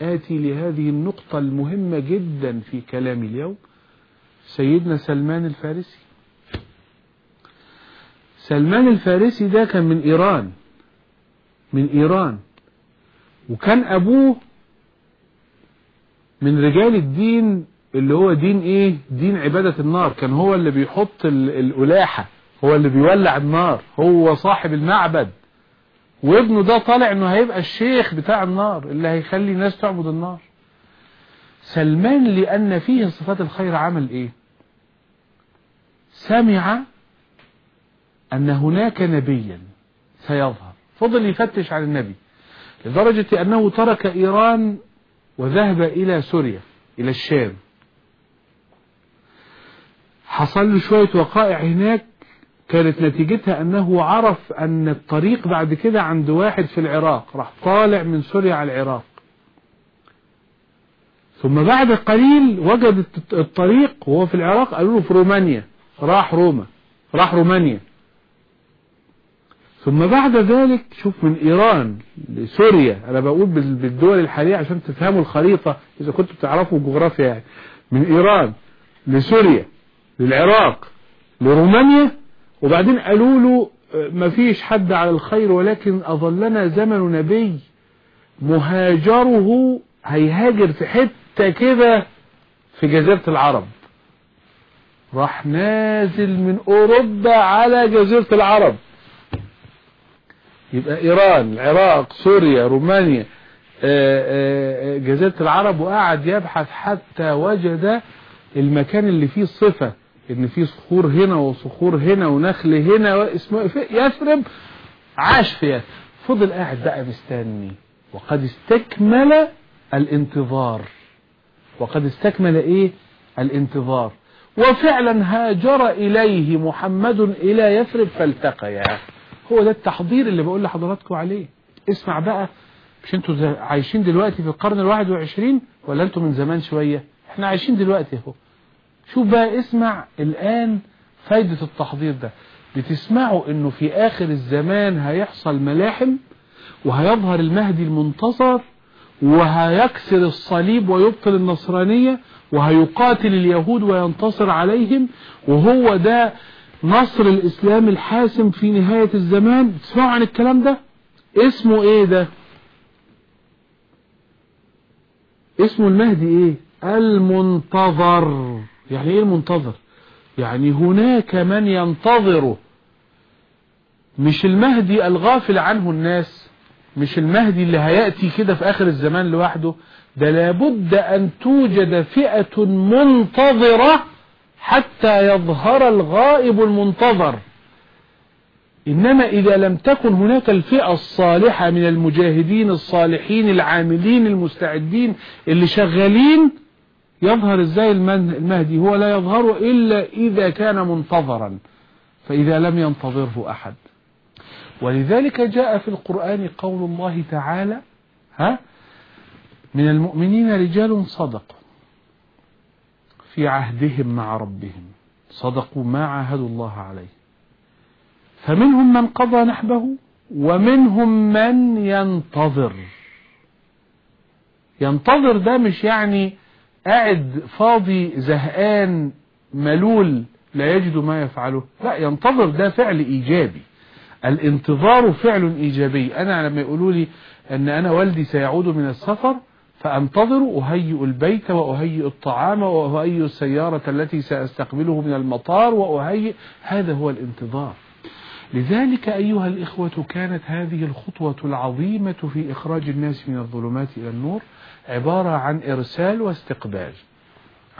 آتي لهذه النقطة المهمة جدا في كلامي اليوم. سيدنا سلمان الفارسي. سلمان الفارسي ده كان من إيران. من إيران. وكان أبوه من رجال الدين اللي هو دين إيه؟ دين عبادة النار. كان هو اللي بيحط ال- الألاحة هو اللي بيولع النار. هو صاحب المعبد. وابنه ده طالع إنه هيبقى الشيخ بتاع النار اللي هيخلي الناس تعبد النار. سلمان لأن فيه صفات الخير عمل إيه؟ سمع أن هناك نبيا. سيظهر. فضل يفتش على النبي لدرجة أنه ترك إيران وذهب إلى سوريا إلى الشام. حصل له شوية وقائع هناك كانت نتيجتها أنه عرف أن الطريق بعد كده عند واحد في العراق راح طالع من سوريا على العراق. ثم بعد قليل وجد الطريق وهو في العراق قالوا له في رومانيا راح روما راح رومانيا. ثم بعد ذلك شوف من إيران لسوريا. أنا بقول بال- بالدول الحالية عشان تفهموا الخريطة إذا كنتوا بتعرفوا الجغرافيا يعني. من إيران لسوريا للعراق لرومانيا وبعدين قالوا له آه، مفيش حد على الخير ولكن أظلنا زمن نبي مهاجره هيهاجر في حتة كده في جزيرة العرب. راح نازل من أوروبا على جزيرة العرب. يبقى إيران العراق سوريا رومانيا آه، آه، جزيرة العرب وقعد يبحث حتى وجد المكان اللي فيه الصفة إن فيه صخور هنا وصخور هنا ونخل هنا اسمه في- يثرب عاش في يثرب. فضل قاعد بقى مستني. وقد استكمل الانتظار. وقد استكمل إيه؟ الانتظار. وفعلا هاجر إليه محمد إلى يثرب فالتقيا. هو ده التحضير اللي بقول لحضراتكم عليه. اسمع بقى مش أنتوا عايشين دلوقتي في القرن الواحد وعشرين ولا أنتوا من زمان شوية؟ إحنا عايشين دلوقتي اهو. شوف بقى اسمع الآن فايدة التحضير ده. بتسمعوا إنه في آخر الزمان هيحصل ملاحم وهيظهر المهدي المنتصر وهيكسر الصليب ويبطل النصرانية وهيقاتل اليهود وينتصر عليهم وهو ده نصر الإسلام الحاسم في نهاية الزمان. تسمعوا عن الكلام ده؟ اسمه إيه ده؟ اسمه المهدي إيه؟ المنتظر. يعني إيه المنتظر؟ يعني هناك من ينتظره مش المهدي الغافل عنه الناس مش المهدي اللي هيأتي كده في آخر الزمان لوحده. ده لابد أن توجد فئة منتظرة حتى يظهر الغائب المنتظر. إنما إذا لم تكن هناك الفئة الصالحة من المجاهدين الصالحين العاملين المستعدين اللي شغالين يظهر إزاي المهدي؟ هو لا يظهر إلا إذا كان منتظرا فإذا لم ينتظره أحد. ولذلك جاء في القرآن قول الله تعالى ها من المؤمنين رجال صدقوا في عهدهم مع ربهم صدقوا ما عاهدوا الله عليه. فمنهم من قضى نحبه ومنهم من ينتظر. ينتظر ده مش يعني قاعد فاضي زهقان ملول لا يجد ما يفعله. لا ينتظر ده فعل إيجابي. الانتظار فعل إيجابي. أنا لما يقولوا لي أن أنا والدي سيعود من السفر فأنتظر أهيئ البيت وأهيئ الطعام وأهيئ السيارة التي سأستقبله من المطار وأهيئ. هذا هو الانتظار. لذلك أيها الإخوة كانت هذه الخطوة العظيمة في إخراج الناس من الظلمات إلى النور عبارة عن إرسال واستقبال.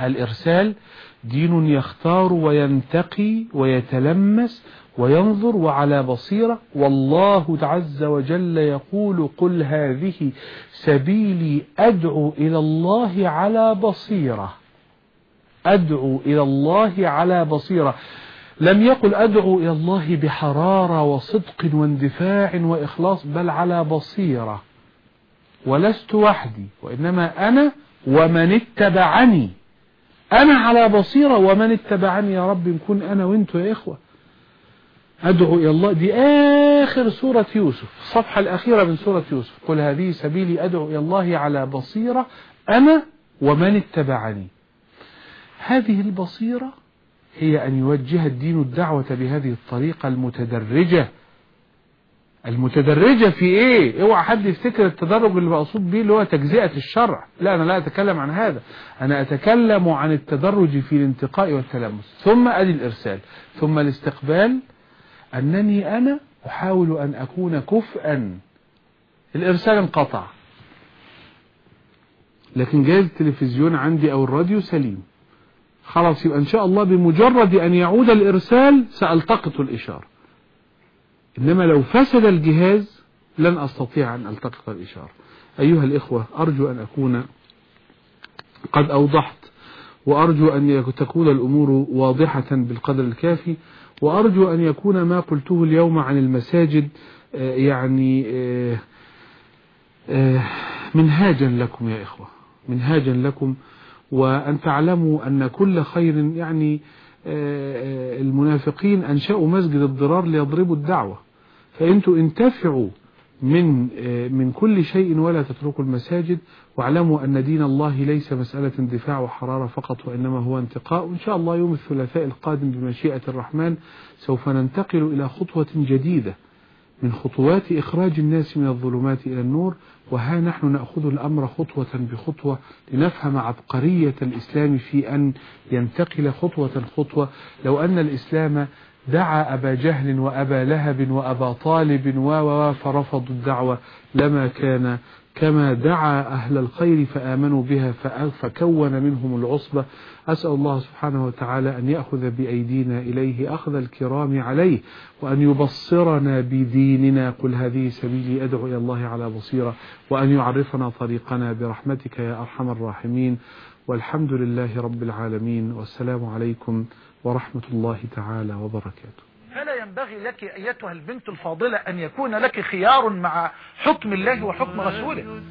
الإرسال دين يختار وينتقي ويتلمس وينظر وعلى بصيرة والله عز وجل يقول قل هذه سبيلي أدعو إلى الله على بصيرة. أدعو إلى الله على بصيرة. لم يقل أدعو إلى الله بحرارة وصدق واندفاع وإخلاص بل على بصيرة. ولست وحدي وإنما أنا ومن اتبعني. أنا على بصيرة ومن اتبعني. يا رب نكون أنا وانتوا يا إخوة. أدعو إلى الله. دي آخر سورة يوسف الصفحة الأخيرة من سورة يوسف. قل هذه سبيلي أدعو إلى الله على بصيرة أنا ومن اتبعني. هذه البصيرة هي أن يوجه الدين الدعوة بهذه الطريقة المتدرجة. المتدرجة في إيه؟ اوعى حد يفتكر التدرج اللي مقصود بيه اللي هو تجزئة الشرع. لا أنا لا أتكلم عن هذا. أنا أتكلم عن التدرج في الانتقاء والتلمس. ثم أدي الإرسال. ثم الاستقبال أنني أنا أحاول أن أكون كفءا. الإرسال انقطع. لكن جهاز التلفزيون عندي أو الراديو سليم. خلاص يبقى إن شاء الله بمجرد أن يعود الإرسال سألتقط الإشارة. إنما لو فسد الجهاز لن أستطيع أن ألتقط الإشارة. أيها الإخوة أرجو أن أكون قد أوضحت وأرجو أن تكون الأمور واضحة بالقدر الكافي. وأرجو أن يكون ما قلته اليوم عن المساجد يعني منهاجا لكم يا إخوة منهاجا لكم. وأن تعلموا أن كل خير يعني المنافقين أنشأوا مسجد الضرار ليضربوا الدعوة. فأنتوا انتفعوا من من كل شيء ولا تتركوا المساجد واعلموا أن دين الله ليس مسألة دفاع وحرارة فقط وإنما هو انتقاء. وإن شاء الله يوم الثلاثاء القادم بمشيئة الرحمن سوف ننتقل إلى خطوة جديدة من خطوات إخراج الناس من الظلمات إلى النور. وها نحن نأخذ الأمر خطوة بخطوة لنفهم عبقرية الإسلام في أن ينتقل خطوة خطوة. لو أن الإسلام دعا أبا جهل وأبا لهب وأبا طالب و فرفضوا الدعوة. لما كان كما دعا أهل الخير فآمنوا بها فكون منهم العصبة. أسأل الله سبحانه وتعالى أن يأخذ بأيدينا إليه أخذ الكرام عليه وأن يبصرنا بديننا. قل هذه سبيلي أدعو إلى الله على بصيرة وأن يعرفنا طريقنا برحمتك يا أرحم الراحمين. والحمد لله رب العالمين والسلام عليكم ورحمة الله تعالى وبركاته. فلا ينبغي لك أيتها البنت الفاضلة أن يكون لك خيار مع حكم الله وحكم رسوله.